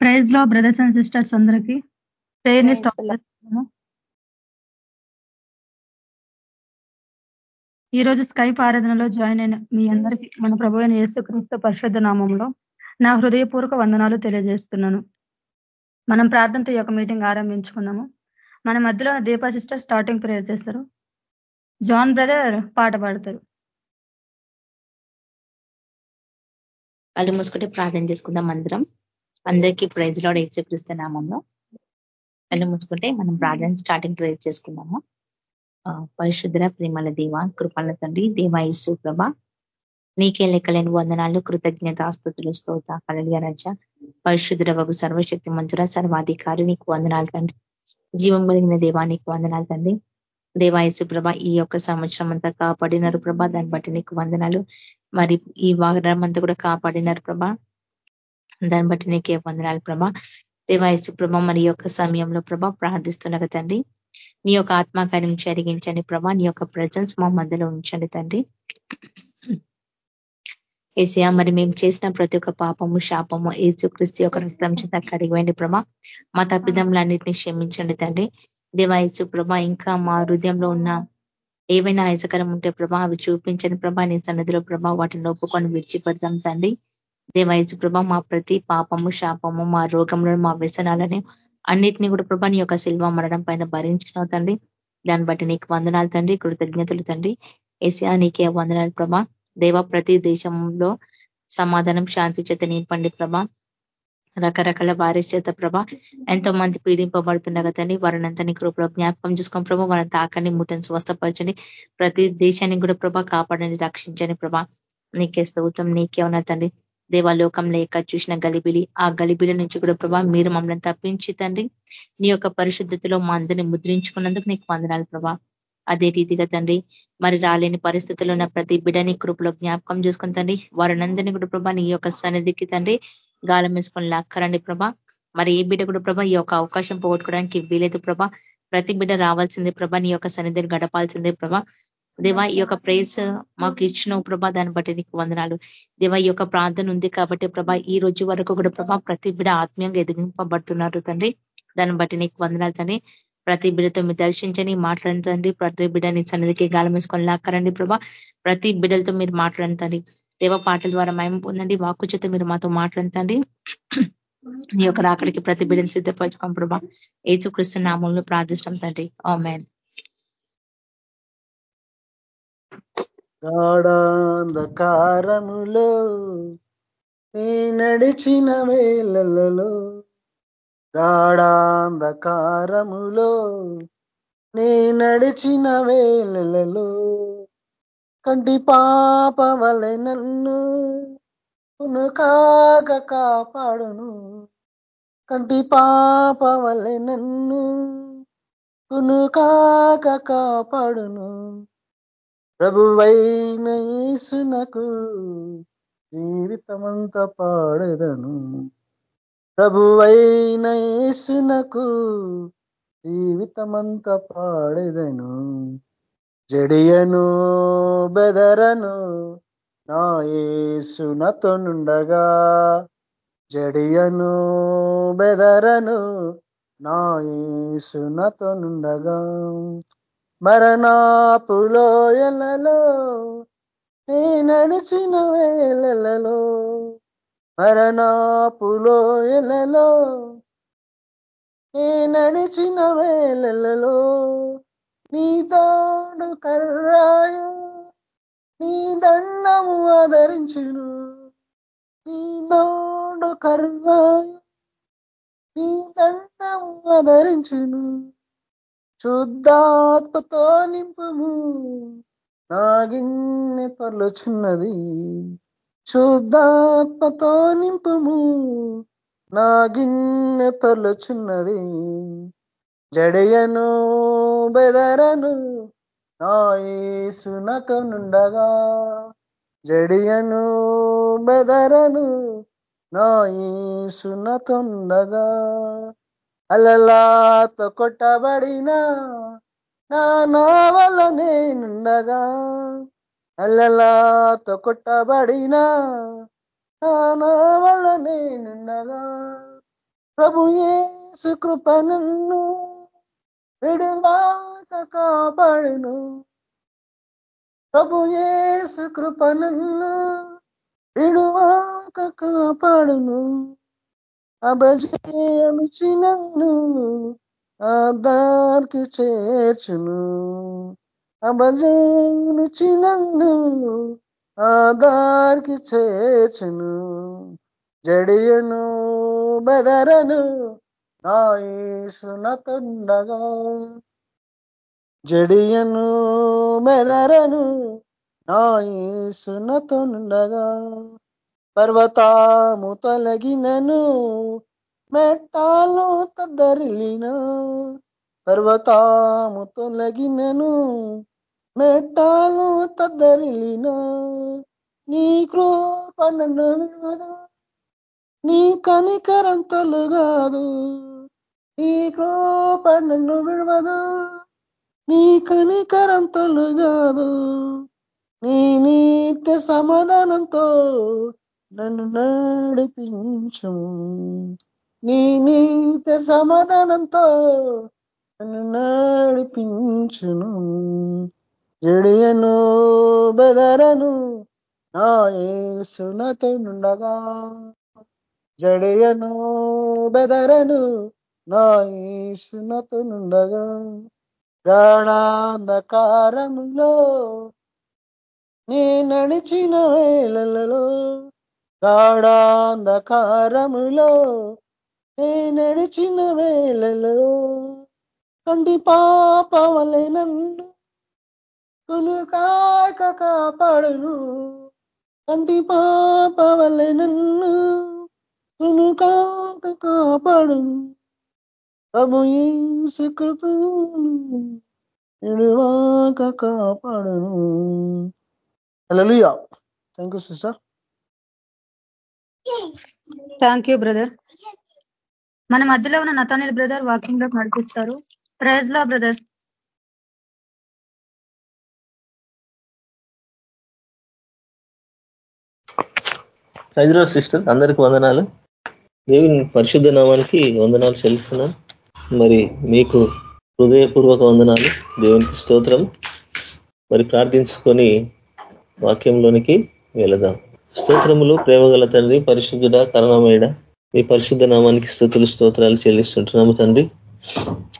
ప్రైజ్లో brothers and sisters అందరికి ప్రేయర్ని stop చేస్తున్నాము ఈ రోజు స్కైప్ ఆరాధనలో జాయిన్ అయిన మీ అందరికీ మన ప్రభు అయిన యేసుక్రీస్తు పరిశుద్ధ నామంలో నా హృదయపూర్వక వందనాలు తెలియజేస్తున్నాను. మనం ప్రార్థనతో యొక్క మీటింగ్ ఆరంభించుకున్నాము మన మధ్యలో దీపా సిస్టర్ స్టార్టింగ్ ప్రేయర్ చేస్తారు. జాన్ బ్రదర్ పాట పాడతారు. కళ్ళు మూసుకుంటే ప్రార్థన చేసుకుందాం అందరం అందరికీ ప్రైజ్లో యేసుక్రీస్తు నామంలో. కళ్ళు ముంచుకుంటే మనం ప్రార్థన స్టార్టింగ్ ప్రేజ్ చేసుకుందాము. పరిశుద్ర ప్రేమల దేవ కృపల తండ్రి దేవాయసు ప్రభ నీకే లెక్కలేని వందనాలు కృతజ్ఞత ఆస్తుతులు స్తోత కలలియ రజ. పరిశుద్ర వగు సర్వశక్తి మంచుర సర్వాధికారి నీకు వందనాలు తండ్రి. జీవం కలిగిన దేవా నీకు వందనాలు తండ్రి. దేవాయసు ప్రభ ఈ యొక్క సంవత్సరం అంతా కాపాడినారు ప్రభ. దాన్ని బట్టి నీకు వందనాలు. మరి ఈ వారం అంతా కూడా కాపాడినారు ప్రభ. దాన్ని బట్టి నీకే వందనాలు ప్రభా. దేవాయసు ప్రభ మరి యొక్క సమయంలో ప్రభా ప్రార్థిస్తున్నగా తండ్రి. నీ యొక్క ఆత్మకార్యం జరిగించండి ప్రభా. నీ యొక్క ప్రజెన్స్ మా మధ్యలో ఉంచండి తండ్రి. ఏసియా మరి మేము చేసిన ప్రతి ఒక్క పాపము శాపము ఏసుక్రిస్తు యొక్క రక్తం చేత కడిగిపోయింది ప్రభా. మా తప్పిదములన్నింటినీ క్షమించండి తండ్రి. దేవాయసు ప్రభా ఇంకా మా హృదయంలో ఉన్న ఏవైనా ఆయసకరం ఉంటే ప్రభా అవి చూపించని ప్రభా. నీ సన్నిధిలో ప్రభా వాటిని ఒప్పుకొని విడిచిపెడతాం తండ్రి. దేవాయసు ప్రభా మా ప్రతి పాపము శాపము మా రోగంలో మా వ్యసనాలని అన్నిటినీ కూడా ప్రభా నీ యొక్క శిల్వ మరణం పైన భరించిన తండ్రి. దాన్ని బట్టి నీకు వందనాలు తండ్రి కృతజ్ఞతలు తండ్రి. ఏసియా నీకే వందనాలు ప్రభా. దేవ ప్రతి దేశంలో సమాధానం శాంతి చేత నింపండి ప్రభా. రకరకాల వారిస్ చేత ప్రభా. ఎంతో మంది పీడింపబడుతుండగా తండ్రి వారినంతా నీ కృపలో జ్ఞాపకం చూసుకొని ప్రభా వారిని తాకండి ముట్టని స్వస్థపరచండి. ప్రతి దేశానికి కూడా ప్రభా కాపాడండి రక్షించండి ప్రభా. నీకే స్తౌతం నీకే ఉన్న తండ్రి. దేవాలోకంలో ఎక్కడ చూసిన గలిబిలి ఆ గలిబిలి నుంచి కూడా ప్రభా మీరు మమ్మల్ని తప్పించి తండ్రి. నీ యొక్క పరిశుద్ధతలో మా అందరిని ముద్రించుకున్నందుకు నీకు వందనాలు ప్రభా. అదే రీతిగా తండ్రి మరి రాలేని పరిస్థితుల్లో ఉన్న ప్రతి బిడని కృపలో జ్ఞాపకం చేసుకుని తండ్రి వారినందరినీ కూడా ప్రభా నీ యొక్క సన్నిధికి తండ్రి గాలం వేసుకొని లాక్కరండి ప్రభా. మరి ఏ బిడ్డ కూడా ప్రభా ఈ యొక్క అవకాశం పోగొట్టుకోవడానికి వీలేదు ప్రభా. ప్రతి బిడ్డ రావాల్సిందే ప్రభా నీ యొక్క సన్నిధిని గడపాల్సిందే ప్రభా. దేవా ఈ యొక్క ప్రేస్ మాకు ఇచ్చిన ప్రభా దాన్ని బట్టి నీకు వందనాలు. దేవా ఈ యొక్క ప్రార్థన ఉంది కాబట్టి ప్రభా ఈ రోజు వరకు కూడా ప్రభా ప్రతి బిడ ఆత్మీయంగా ఎదిగింపబడుతున్నారు తండ్రి. దాన్ని బట్టి నీకు వందనాలు తండ్రి. ప్రతి బిడతో మీరు దర్శించని మాట్లాడండి ప్రతి బిడ్డని సన్నిధికి గాలం వేసుకొని లాక్కరండి ప్రభా. ప్రతి బిడలతో మీరు మాట్లాడండి దేవ పాటల ద్వారా మయం పొందండి. వాక్కు చేత మీరు మాతో మాట్లాడండి నీ యొక్క రాకడికి ప్రతి బిడ్డని సిద్ధపరచుకోం ప్రభా ఏసుకృష్ణ నామంలో ప్రార్థిస్తాం తండ్రి. ఆమెన్. గాఢాంధకారములో నీ నడిచిన వేళలలో గాఢాంధకారములో నీ నడిచిన వేళలలో కంటి పాప వలె నన్ను కాక కాపాడును. కంటి పాప వలె నన్ను కాక కాపాడును. ప్రభువైనకు జీవితమంత పాడెదను. ప్రభువైనకు జీవితమంత పాడెదను. జడియను బెదరను నా ఏసునతో జడియను బెదరను నా ఏసునతో మరణాపులోయలలో నీ నడిచిన వేళలలో. మరణాపులోయలలో నీ నడిచిన వేళలలో. నీ తోడు కర్రాయు నీ దండము ఆదరించును. నీ తోడు కర్రాయు నీ దండము ఆదరించును. శుద్ధాత్మతో నింపుము. నాగిన్నె పర్లుచున్నది. శుద్ధాత్మతో నింపుము. నాగిన్నె పర్లుచున్నది. జడయను బెదరను నాయసునతో నుండగా. జడియను బెదరను నా ఏసునతో అలలాతో కొట్టబడిన నా నావల నేనుండగా. అలలాతో కొట్టబడిన నా నావల నేనుండగా. ప్రభు యేసు కృప నన్ను విడువాక కాపాడును. ప్రభు యేసు కృప నన్ను విడువాక కాపాడును. అభజయమిచి నన్ను ఆధార్కి చేర్చును. అభజయమిచి నన్ను ఆధార్కి చేర్చును. జడియను బెదరను నాయసునతుండగా జడియను మెదరను నాయసునతుండగా పర్వతాము తొలగినను మెట్టాలు తద్దరిలిన పర్వతాము తొలగినను మెట్టాలు తద్దరిలిన నీ కృప నన్ను నీ కనికరం తొలగాదు. నీ కృప నన్ను విడవదు నీ కనికరం తొలగాదు. నీ నీత్య సమాధానంతో నన్ను నడిపించు నీ నీత సమాధానంతో నన్ను నడిపించును. జడియను బెదరను నా ఏసునతో నుండగా. జడియను బెదరను నా ఏసునతో నుండగా. గాఢాంధకారములో నీ నడిచిన వేళలలో గాఢాంధకారములో నే నడిచిన వేళలో కంటి పాపవలే నన్ను కొనుకాక కాపాడును. కంటి పాపవలే నన్ను కొనుకాక కాపాడును. ప్రభు యేసు కృపను నిడువాక కాపాడును. Hello thank you sister. Thank you brother మన మధ్యలో ఉన్న నతానిల్ బ్రదర్ వాకింగ్లో నడిపిస్తారు. ప్రైజ్లో బ్రదర్లో సిస్టర్ అందరికి వందనాలు. దేవుని పరిశుద్ధ నామానికి వందనాలు చెల్లిస్తున్నాను మరి మీకు హృదయపూర్వక వందనాలు. దేవునికి స్తోత్రం. మరి ప్రార్థించుకొని వాక్యంలోనికి వెళదాం. స్తోత్రములు ప్రేమగల తండ్రి పరిశుద్ధుడ కరణమేడ మీ పరిశుద్ధ నామానికి స్థుతులు స్తోత్రాలు చెల్లిస్తుంటున్నాము తండ్రి.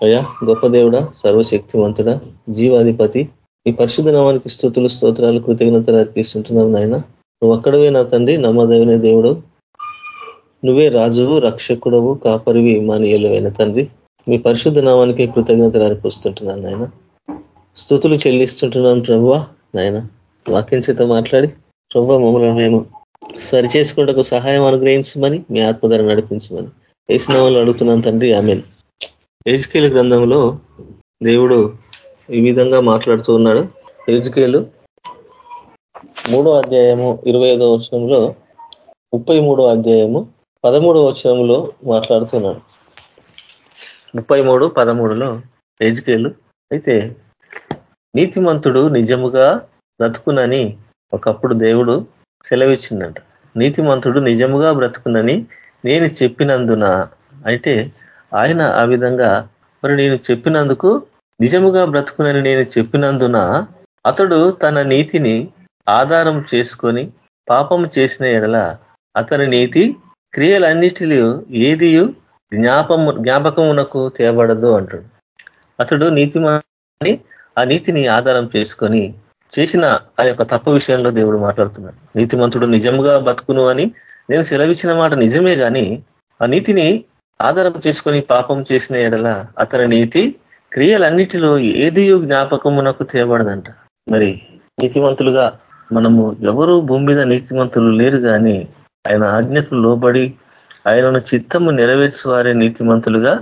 అయ్యా గొప్ప దేవుడ సర్వశక్తివంతుడ జీవాధిపతి. మీ పరిశుద్ధ నామానికి స్థుతులు స్తోత్రాలు కృతజ్ఞతలు అర్పిస్తుంటున్నావు నాయన. నువ్వు అక్కడవే నా తండ్రి నమ్మదగిన దేవుడు. నువ్వే రాజువు రక్షకుడవు కాపరివి మానీయులమైన తండ్రి. మీ పరిశుద్ధ నామానికి కృతజ్ఞతలు అర్పిస్తుంటున్నాను నాయన. స్థుతులు చెల్లిస్తుంటున్నాను ప్రభువా నాయన. వాక్యం చేత మాట్లాడి ప్రభు మమ్మల్ని మేము సరిచేసుకుంటకు సహాయం అనుగ్రహించమని మీ ఆత్మధర నడిపించమని. వేసినామని అడుగుతున్నాను తండ్రి ఆమె ఏజ్కేలు గ్రంథంలో దేవుడు ఈ విధంగా మాట్లాడుతూ ఉన్నాడు. ఏజ్కేలు మూడో అధ్యాయము ఇరవై ఐదో వచనంలో ముప్పై మూడో అధ్యాయము పదమూడో వచనంలో మాట్లాడుతున్నాడు. ముప్పై మూడు పదమూడులో ఏజ్కేలు అయితే నీతిమంతుడు నిజముగా బ్రతుకునని ఒకప్పుడు దేవుడు సెలవిచ్చిందంట నీతిమంతుడు నిజముగా బ్రతుకునని నేను చెప్పినందున అంటే ఆయన ఆ విధంగా మరి నేను చెప్పినందుకు నిజముగా బ్రతుకునని నేను చెప్పినందున అతడు తన నీతిని ఆధారం చేసుకొని పాపం చేసిన ఎడల అతని నీతి క్రియలన్నిటిలో ఏదియు జ్ఞాపము జ్ఞాపకమునకు తేబడదు అంటాడు. అతడు నీతిమాని ఆ నీతిని ఆధారం చేసుకొని చేసిన ఆ యొక్క తప్పు విషయంలో దేవుడు మాట్లాడుతున్నాడు. నీతిమంతుడు నిజంగా బతుకును అని నేను సెలవిచ్చిన మాట నిజమే కానీ ఆ నీతిని ఆధారం చేసుకొని పాపం చేసిన ఎడల అతని నీతి క్రియలన్నిటిలో ఏది జ్ఞాపకమునకు తేబడదంట. మరి నీతిమంతులుగా మనము ఎవరు భూమి మీద నీతిమంతులు లేరు కానీ ఆయన ఆజ్ఞకు లోబడి ఆయనను చిత్తము నెరవేర్చువారే నీతిమంతులుగా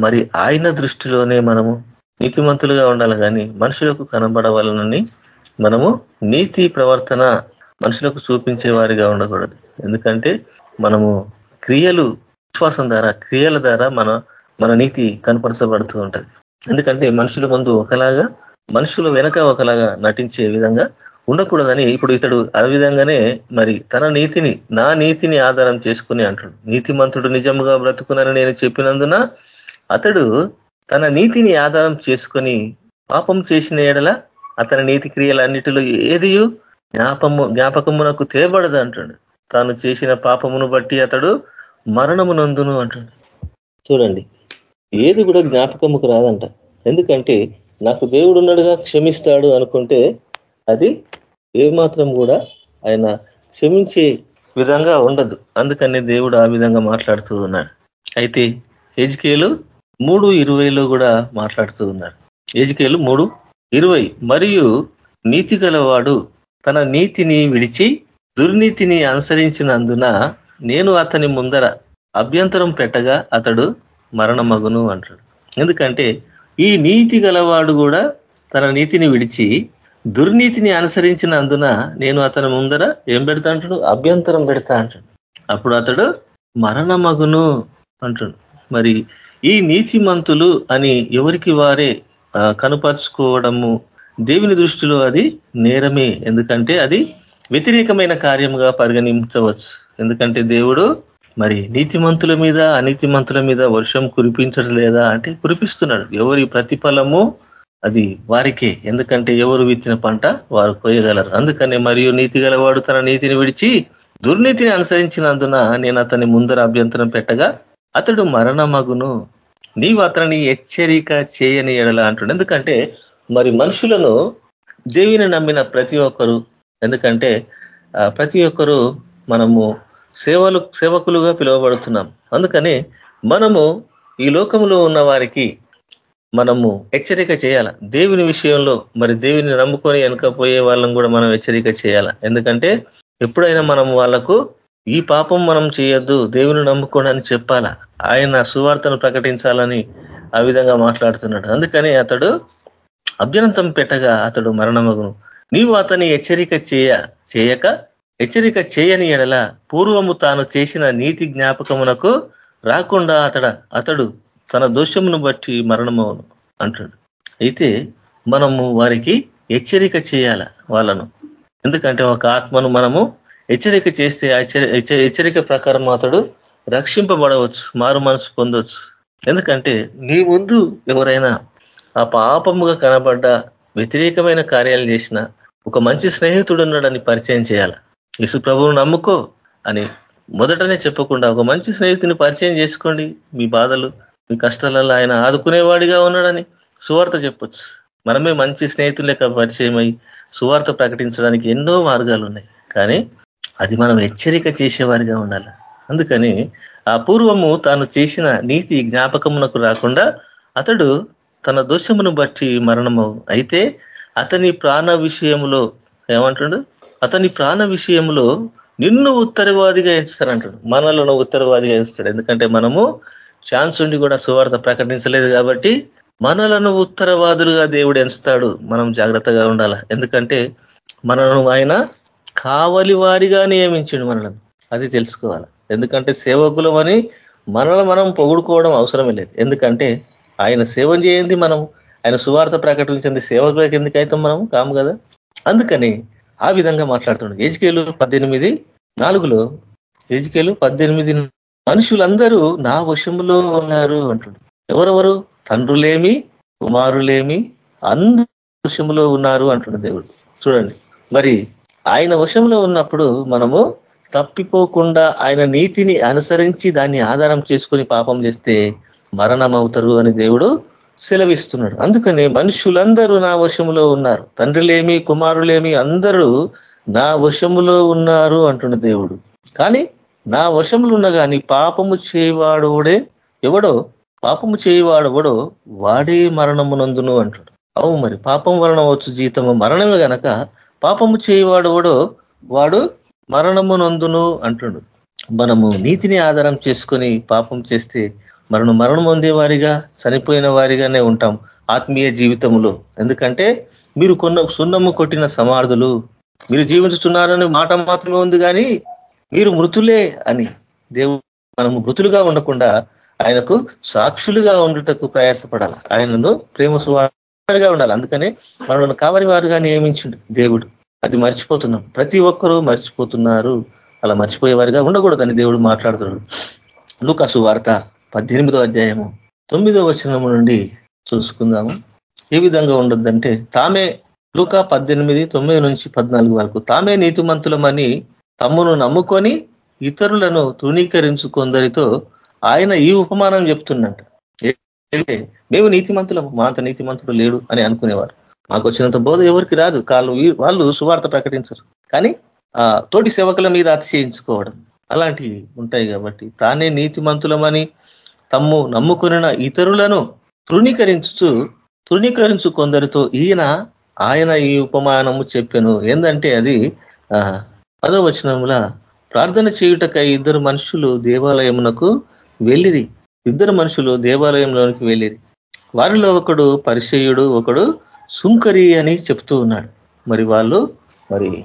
మరి ఆయన దృష్టిలోనే మనము నీతిమంతులుగా ఉండాలి కానీ మనుషులకు కనబడవాలనని మనము నీతి ప్రవర్తన మనుషులకు చూపించే వారిగా ఉండకూడదు. ఎందుకంటే మనము క్రియలు విశ్వాసం ద్వారా క్రియల ద్వారా మన మన నీతి కనపరచబడుతూ ఉంటుంది. ఎందుకంటే మనుషుల ముందు ఒకలాగా మనుషుల వెనక ఒకలాగా నటించే విధంగా ఉండకూడదని ఇప్పుడు ఇతడు ఆ విధంగానే మరి తన నీతిని నా నీతిని ఆధారం చేసుకుని అంటాడు. నీతిమంతుడు నిజముగా బ్రతుకునని నేను చెప్పినందున అతడు తన నీతిని ఆధారం చేసుకొని పాపం చేసిన ఎడల అతని నీతి క్రియలన్నిటిలో ఏదియు జ్ఞాపము జ్ఞాపకమునకు తేబడదు అంటాడు. తాను చేసిన పాపమును బట్టి అతడు మరణము నందును అంటాడు. చూడండి ఏది కూడా జ్ఞాపకముకు రాదంట. ఎందుకంటే నాకు దేవుడు ఉన్నాడుగా క్షమిస్తాడు అనుకుంటే అది ఏమాత్రం కూడా ఆయన క్షమించే విధంగా ఉండదు. అందుకనే దేవుడు ఆ విధంగా మాట్లాడుతూ ఉన్నాడు. అయితే హెజ్కేలు మూడు ఇరవైలో కూడా మాట్లాడుతూ ఉన్నాడు. హెజ్కేలు మూడు ఇరవై. మరియు నీతి గలవాడు తన నీతిని విడిచి దుర్నీతిని అనుసరించినందున నేను అతని ముందర అభ్యంతరం పెట్టగా అతడు మరణమగును అంటాడు. ఎందుకంటే ఈ నీతి గలవాడు కూడా తన నీతిని విడిచి దుర్నీతిని అనుసరించినందున నేను అతని ముందర ఏం పెడతా అంటాడు? అభ్యంతరం పెడతా అంటాడు. అప్పుడు అతడు మరణమగును అంటాడు. మరి ఈ నీతిమంతులు అని ఎవరికి వారే కనుపరుచుకోవడము. దేవుని దృష్టిలో అది నేరమే. ఎందుకంటే అది వ్యతిరేకమైన కార్యముగా పరిగణించవచ్చు. ఎందుకంటే దేవుడు మరి నీతిమంతుల మీద అనీతిమంతుల మీద వర్షం కురిపించడం లేదా అంటే కురిపిస్తున్నాడు. ఎవరి ప్రతిఫలము అది వారికే. ఎందుకంటే ఎవరు విత్తిన పంట వారు కోయగలరు అందుకనే మరియు నీతి గలవాడు తన నీతిని విడిచి దుర్నీతిని అనుసరించినందున నేను అతని ముందర అభ్యంతరం పెట్టగా అతడు మరణమగును. నీవు అతనిని హెచ్చరిక చేయని ఎడల అంటుండే. ఎందుకంటే మరి మనుషులను దేవిని నమ్మిన ప్రతి ఒక్కరు ఎందుకంటే ప్రతి ఒక్కరు మనము సేవలు సేవకులుగా పిలువబడుతున్నాం. అందుకని మనము ఈ లోకంలో ఉన్న వారికి మనము హెచ్చరిక చేయాల. దేవుని విషయంలో మరి దేవుని నమ్ముకొని వెనుకపోయే వాళ్ళని కూడా మనం హెచ్చరిక చేయాల. ఎందుకంటే ఎప్పుడైనా మనం వాళ్ళకు ఈ పాపం మనం చేయొద్దు దేవుని నమ్ముకోడని చెప్పాల చెప్పాలా? ఆయన సువార్తను ప్రకటించాలని ఆ విధంగా మాట్లాడుతున్నాడు. అందుకని అతడు అభ్యంతం పెట్టగా అతడు మరణమగును. నీవు అతని హెచ్చరిక చేయ చేయక హెచ్చరిక చేయని ఎడల పూర్వము తాను చేసిన నీతి జ్ఞాపకమునకు రాకుండా అతడ అతడు తన దోషమును బట్టి మరణమవును అంటాడు. అయితే మనము వారికి హెచ్చరిక చేయాల వాళ్ళను? ఎందుకంటే ఒక ఆత్మను మనము హెచ్చరిక చేస్తే హెచ్చరిక ప్రకారం అతడు రక్షింపబడవచ్చు మారు మనసు పొందవచ్చు ఎందుకంటే నీ ముందు ఎవరైనా ఆ పాపముగా కనబడ్డ వ్యతిరేకమైన కార్యాలు చేసిన ఒక మంచి స్నేహితుడు ఉన్నాడని పరిచయం చేయాలి? యేసు ప్రభువును నమ్ముకో అని మొదటనే చెప్పకుండా ఒక మంచి స్నేహితుని పరిచయం చేసుకోండి. మీ బాధలు మీ కష్టాలలో ఆయన ఆదుకునేవాడిగా ఉన్నాడని సువార్త చెప్పొచ్చు. మనమే మంచి స్నేహితులు లెక్క పరిచయం అయి సువార్త ప్రకటించడానికి ఎన్నో మార్గాలు ఉన్నాయి కానీ అది మనం హెచ్చరిక చేసేవారిగా ఉండాలి. అందుకని ఆ పూర్వము తాను చేసిన నీతి జ్ఞాపకమునకు రాకుండా అతడు తన దోషమును బట్టి మరణము. అయితే అతని ప్రాణ విషయంలో ఏమంటాడు? అతని ప్రాణ విషయంలో నిన్ను ఉత్తరవాదిగా ఎంచుతారంటాడు. మనలను ఉత్తరవాదిగా ఎంచుతాడు. ఎందుకంటే మనము ఛాన్స్ ఉండి కూడా సువార్త ప్రకటించలేదు కాబట్టి మనలను ఉత్తరవాదులుగా దేవుడు ఎంచుతాడు. మనం జాగ్రత్తగా ఉండాల? ఎందుకంటే మనను ఆయన కావలి వారిగా నియమించిండు మనలను. అది తెలుసుకోవాలి. ఎందుకంటే సేవకులం అని మనల్ని మనం పొగుడుకోవడం అవసరమే లేదు. ఎందుకంటే ఆయన సేవ చేయండి మనం ఆయన సువార్త ప్రకటించింది సేవకులకు ఎందుకైతే మనం కాము కదా. అందుకని ఆ విధంగా మాట్లాడుతున్నాడు. ఏజికేలు పద్దెనిమిది నాలుగులో ఏజికేలు పద్దెనిమిది మనుషులందరూ నా వశములో ఉన్నారు అంటుడు ఎవరెవరు? తండ్రులేమి కుమారులేమి అందరూ వశములో ఉన్నారు అంటుడు దేవుడు. చూడండి. మరి ఆయన వశంలో ఉన్నప్పుడు మనము తప్పిపోకుండా ఆయన నీతిని అనుసరించి దాన్ని ఆధారం చేసుకొని పాపం చేస్తే మరణం అవుతారు అని దేవుడు సెలవిస్తున్నాడు. అందుకని మనుషులందరూ నా వశములో ఉన్నారు. తండ్రిలేమి కుమారులేమి అందరూ నా వశములో ఉన్నారు అంటున్న దేవుడు. కానీ నా వశములు ఉన్న కానీ పాపము చేయవాడోడే ఎవడో? పాపము చేయవాడెవడో? వాడే మరణమునందును అంటాడు అవు మరి పాపం వలన వచ్చు జీతము మరణమే గనక పాపము చేయవాడెవడో వాడు మరణమునందును అంటుడు. మనము నీతిని ఆధారం చేసుకొని పాపం చేస్తే మనం మరణం పొందే వారిగా చనిపోయిన వారిగానే ఉంటాం ఆత్మీయ జీవితంలో ఎందుకంటే మీరు కొన్న సున్నము కొట్టిన సమార్థులు మీరు జీవించుతున్నారని మాట మాత్రమే ఉంది కానీ మీరు మృతులే అని దేవుడు మనము మృతులుగా ఉండకుండా ఆయనకు సాక్షులుగా ఉండుటకు ప్రయాసపడాలి. ఆయనను ప్రేమ సువారిగా ఉండాలి. అందుకనే మనల్ని కావరి వారుగా నియమించిండు దేవుడు. అది మర్చిపోతున్నాం. ప్రతి ఒక్కరూ మర్చిపోతున్నారు. అలా మర్చిపోయేవారిగా ఉండకూడదని దేవుడు మాట్లాడుతున్నాడు. లూకాసు వార్త పద్దెనిమిదో అధ్యాయము తొమ్మిదో వచనము నుండి చూసుకుందాము. ఏ విధంగా ఉండొద్దంటే తామే లూకా పద్దెనిమిది తొమ్మిది నుంచి పద్నాలుగు వరకు తామే నీతిమంతులమని తమ్మును నమ్ముకొని ఇతరులను తృణీకరించుకొందరితో ఆయన ఈ ఉపమానం చెప్తున్నట్టు. మేము నీతిమంతులము మా అంత నీతిమంతుడు లేడు అని అనుకునేవారు మాకు వచ్చినంత బోధ ఎవరికి రాదు కాళ్ళు వాళ్ళు సువార్త ప్రకటించరు. కానీ ఆ తోటి సేవకుల మీద అతిశయించుకోవడం అలాంటివి ఉంటాయి కాబట్టి తానే నీతిమంతులమని తమ్ము నమ్ముకున్న ఇతరులను తృణీకరించు తృణీకరించు కొందరితో ఈయన ఆయన ఈ ఉపమానము చెప్పాను. ఏంటంటే అది పదవచనముల ప్రార్థన చేయుటకై ఇద్దరు మనుషులు దేవాలయమునకు వెళ్ళిరి. ఇద్దరు మనుషులు దేవాలయంలోనికి వెళ్ళేది. వారిలో ఒకడు పరిచయుడు ఒకడు సుంకరి అని చెప్తూ ఉన్నాడు. మరి వాళ్ళు మరి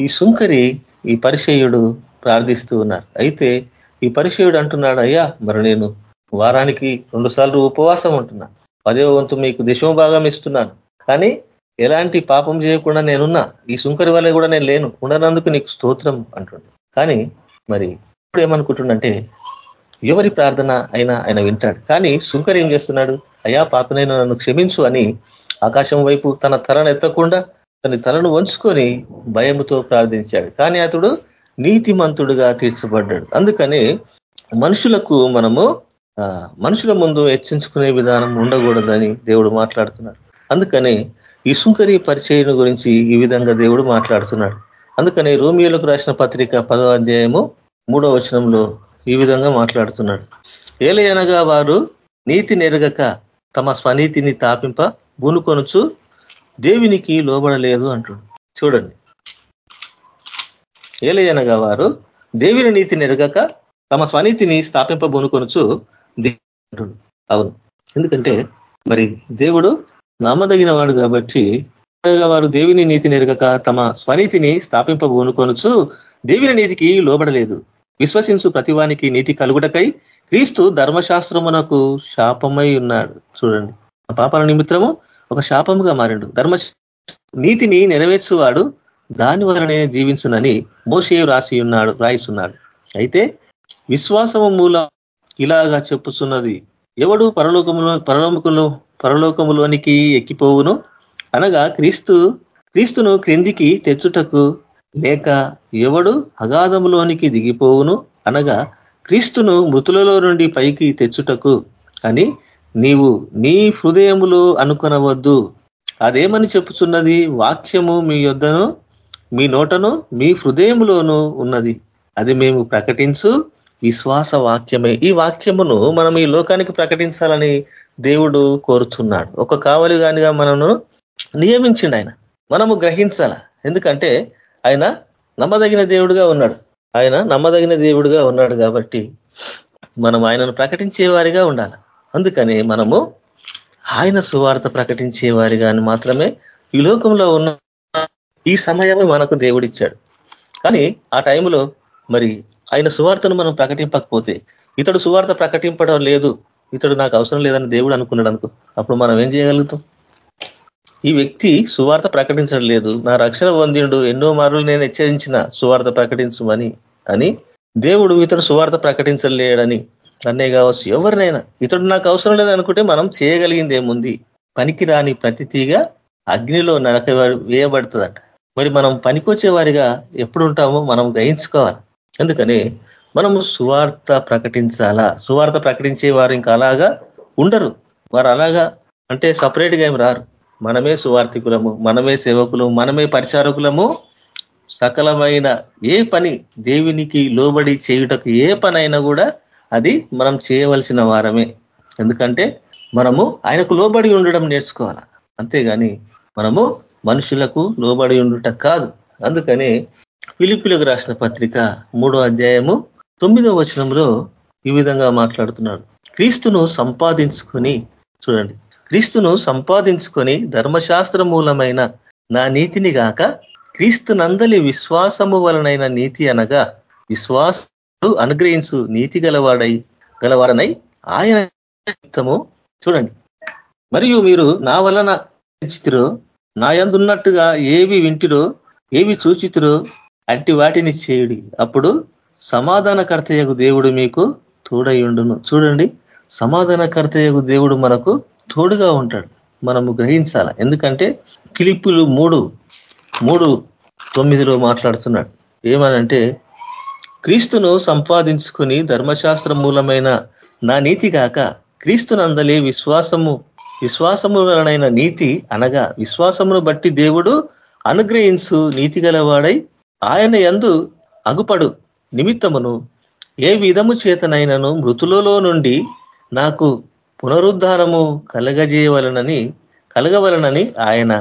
ఈ సుంకరి ఈ పరిచయుడు ప్రార్థిస్తూ ఉన్నారు. అయితే ఈ పరిచయుడు అంటున్నాడు అయ్యా మరి నేను వారానికి రెండుసార్లు ఉపవాసం ఉంటున్నా. పదే వంతు మీకు దశమ భాగం ఇస్తున్నాను. కానీ ఎలాంటి పాపం చేయకుండా నేనున్నా. ఈ సుంకరి వల్ల కూడా నేను లేను. ఉండనందుకు నీకు స్తోత్రం అంటుండే. కానీ మరి ఇప్పుడు ఏమనుకుంటుండంటే ఎవరి ప్రార్థన అయినా ఆయన వింటాడు. కానీ శుంకర్ ఏం చేస్తున్నాడు? అయ్యా పాపనైనా నన్ను క్షమించు అని ఆకాశం వైపు తన తలను ఎత్తకుండా తన తలను వంచుకొని భయముతో ప్రార్థించాడు. కానీ అతడు నీతిమంతుడుగా తీర్చబడ్డాడు. అందుకని మనుషులకు మనము మనుషుల ముందు హెచ్చించుకునే విధానం ఉండకూడదని దేవుడు మాట్లాడుతున్నాడు. అందుకని ఈ సుంకరి పరిచయం గురించి ఈ విధంగా దేవుడు మాట్లాడుతున్నాడు. అందుకని రోమియోలకు రాసిన పత్రిక పదో అధ్యాయము మూడో వచనంలో ఈ విధంగా మాట్లాడుతున్నాడు. ఏలయనగా వారు నీతి నెరగక తమ స్వనీతిని తాపింప బూనుకొనుచు దేవునికి లోబడలేదు అంటుడు. చూడండి. ఏలయనగా వారు దేవుని నీతి నెరగక తమ స్వనీతిని స్థాపింప బూనుకొనుచు అంటుడు. అవును. ఎందుకంటే మరి దేవుడు నమ్మదగిన వాడు కాబట్టి వారు దేవిని నీతి నెరగక తమ స్వనీతిని స్థాపింపబోనుకొనుచు దేవిని నీతికి లోబడలేదు. విశ్వసించు ప్రతివానికి నీతి కలుగుటకై క్రీస్తు ధర్మశాస్త్రమునకు శాపమై ఉన్నాడు. చూడండి. పాపాల నిమిత్తము ఒక శాపముగా మారిండు. ధర్మ నీతిని నెరవేర్చువాడు దాని వలనే జీవించునని మోసే రాసి ఉన్నాడు రాయిస్తున్నాడు. అయితే విశ్వాసము మూల ఇలాగా చెప్పుతున్నది ఎవడు పరలోకములో పరలోకములో పరలోకములోనికి ఎక్కిపోవును? అనగా క్రీస్తు క్రీస్తును క్రిందికి తెచ్చుటకు లేక ఎవడు అగాధములోనికి దిగిపోవును అనగా క్రీస్తును మృతులలో నుండి పైకి తెచ్చుటకు అని నీవు నీ హృదయములో అనుకొనవద్దు. అదేమని చెప్పుచున్నది? వాక్యము మీ యొద్దను మీ నోటను మీ హృదయంలోనూ ఉన్నది. అది మేము ప్రకటించు విశ్వాస వాక్యమే. ఈ వాక్యమును మనం ఈ లోకానికి ప్రకటించాలని దేవుడు కోరుతున్నాడు. ఒక కావలిగానిగా మనను నియమించిండు ఆయన. మనము గ్రహించాల? ఎందుకంటే ఆయన నమ్మదగిన దేవుడుగా ఉన్నాడు. ఆయన నమ్మదగిన దేవుడుగా ఉన్నాడు కాబట్టి మనం ఆయనను ప్రకటించే వారిగా ఉండాలి. అందుకని మనము ఆయన సువార్త ప్రకటించే వారిగా మాత్రమే ఈ లోకంలో ఉన్న ఈ సమయమే మనకు దేవుడిచ్చాడు. కానీ ఆ టైంలో మరి ఆయన సువార్తను మనం ప్రకటింపకపోతే ఇతడు సువార్త ప్రకటింపడం లేదు ఇతడు నాకు అవసరం లేదని దేవుడు అనుకున్నాడు అనుకో అప్పుడు మనం ఏం చేయగలుగుతాం? ఈ వ్యక్తి సువార్త ప్రకటించడం లేదు. నా రక్షణ పొందిండు ఎన్నో మార్లు నేను హెచ్చరించిన సువార్త ప్రకటించమని. అని దేవుడు ఇతడు సువార్త ప్రకటించలేడని. నన్నే కావచ్చు ఎవరినైనా. ఇతడు నాకు అవసరం లేదనుకుంటే మనం చేయగలిగింది ఏముంది పనికిరాని ప్రతితీగా అగ్నిలో నరక వేయబడుతుందంట. మరి మనం పనికొచ్చే వారిగా ఎప్పుడు ఉంటామో మనం గ్రహించుకోవాలి. అందుకని మనము సువార్త ప్రకటించాలా? సువార్త ప్రకటించే వారు ఇంకా అలాగా ఉండరు. వారు అలాగా అంటే సపరేట్గా ఏం రారు. మనమే సువార్థికులము మనమే సేవకులము మనమే పరిచారకులము. సకలమైన ఏ పని దేవునికి లోబడి చేయుటకు ఏ పనైనా కూడా అది మనం చేయవలసిన వారమే. ఎందుకంటే మనము ఆయనకు లోబడి ఉండడం నేర్చుకోవాలి? అంతేగాని మనము మనుషులకు లోబడి ఉండుట కాదు. అందుకనే పిలుపులకు రాసిన పత్రిక మూడో అధ్యాయము తొమ్మిదో వచనంలో ఈ విధంగా మాట్లాడుతున్నాడు. క్రీస్తును సంపాదించుకొని చూడండి. క్రీస్తును సంపాదించుకొని ధర్మశాస్త్ర మూలమైన నా నీతిని గాక క్రీస్తు నందలి విశ్వాసము వలనైన నీతి అనగా విశ్వాసు అనుగ్రహించు నీతి గలవాడై గలవాడనై ఆయన చూడండి. మరియు మీరు నా వలన చితిరో నా ఏవి వింటిరో ఏవి చూచితురో అట్టి వాటిని చేయుడి. అప్పుడు సమాధానకర్తయ్యకు దేవుడు మీకు తోడయుండును చూడండి. సమాధానకర్తయ్యకు దేవుడు మనకు తోడుగా ఉంటాడు. మనము గ్రహించాల? ఎందుకంటే కిలిపులు మూడు మూడు తొమ్మిదిలో మాట్లాడుతున్నాడు. ఏమనంటే క్రీస్తును సంపాదించుకుని ధర్మశాస్త్ర మూలమైన నా నీతి కాక క్రీస్తునందలే విశ్వాసము విశ్వాసములనైన నీతి అనగా విశ్వాసమును బట్టి దేవుడు అనుగ్రహించు నీతి గలవాడై ఆయన ఎందు అగుపడు. నిమిత్తమును ఏ విధము చేతనైనను మృతులలో నుండి నాకు పునరుద్ధారము కలగజేయవలనని కలగవలనని ఆయన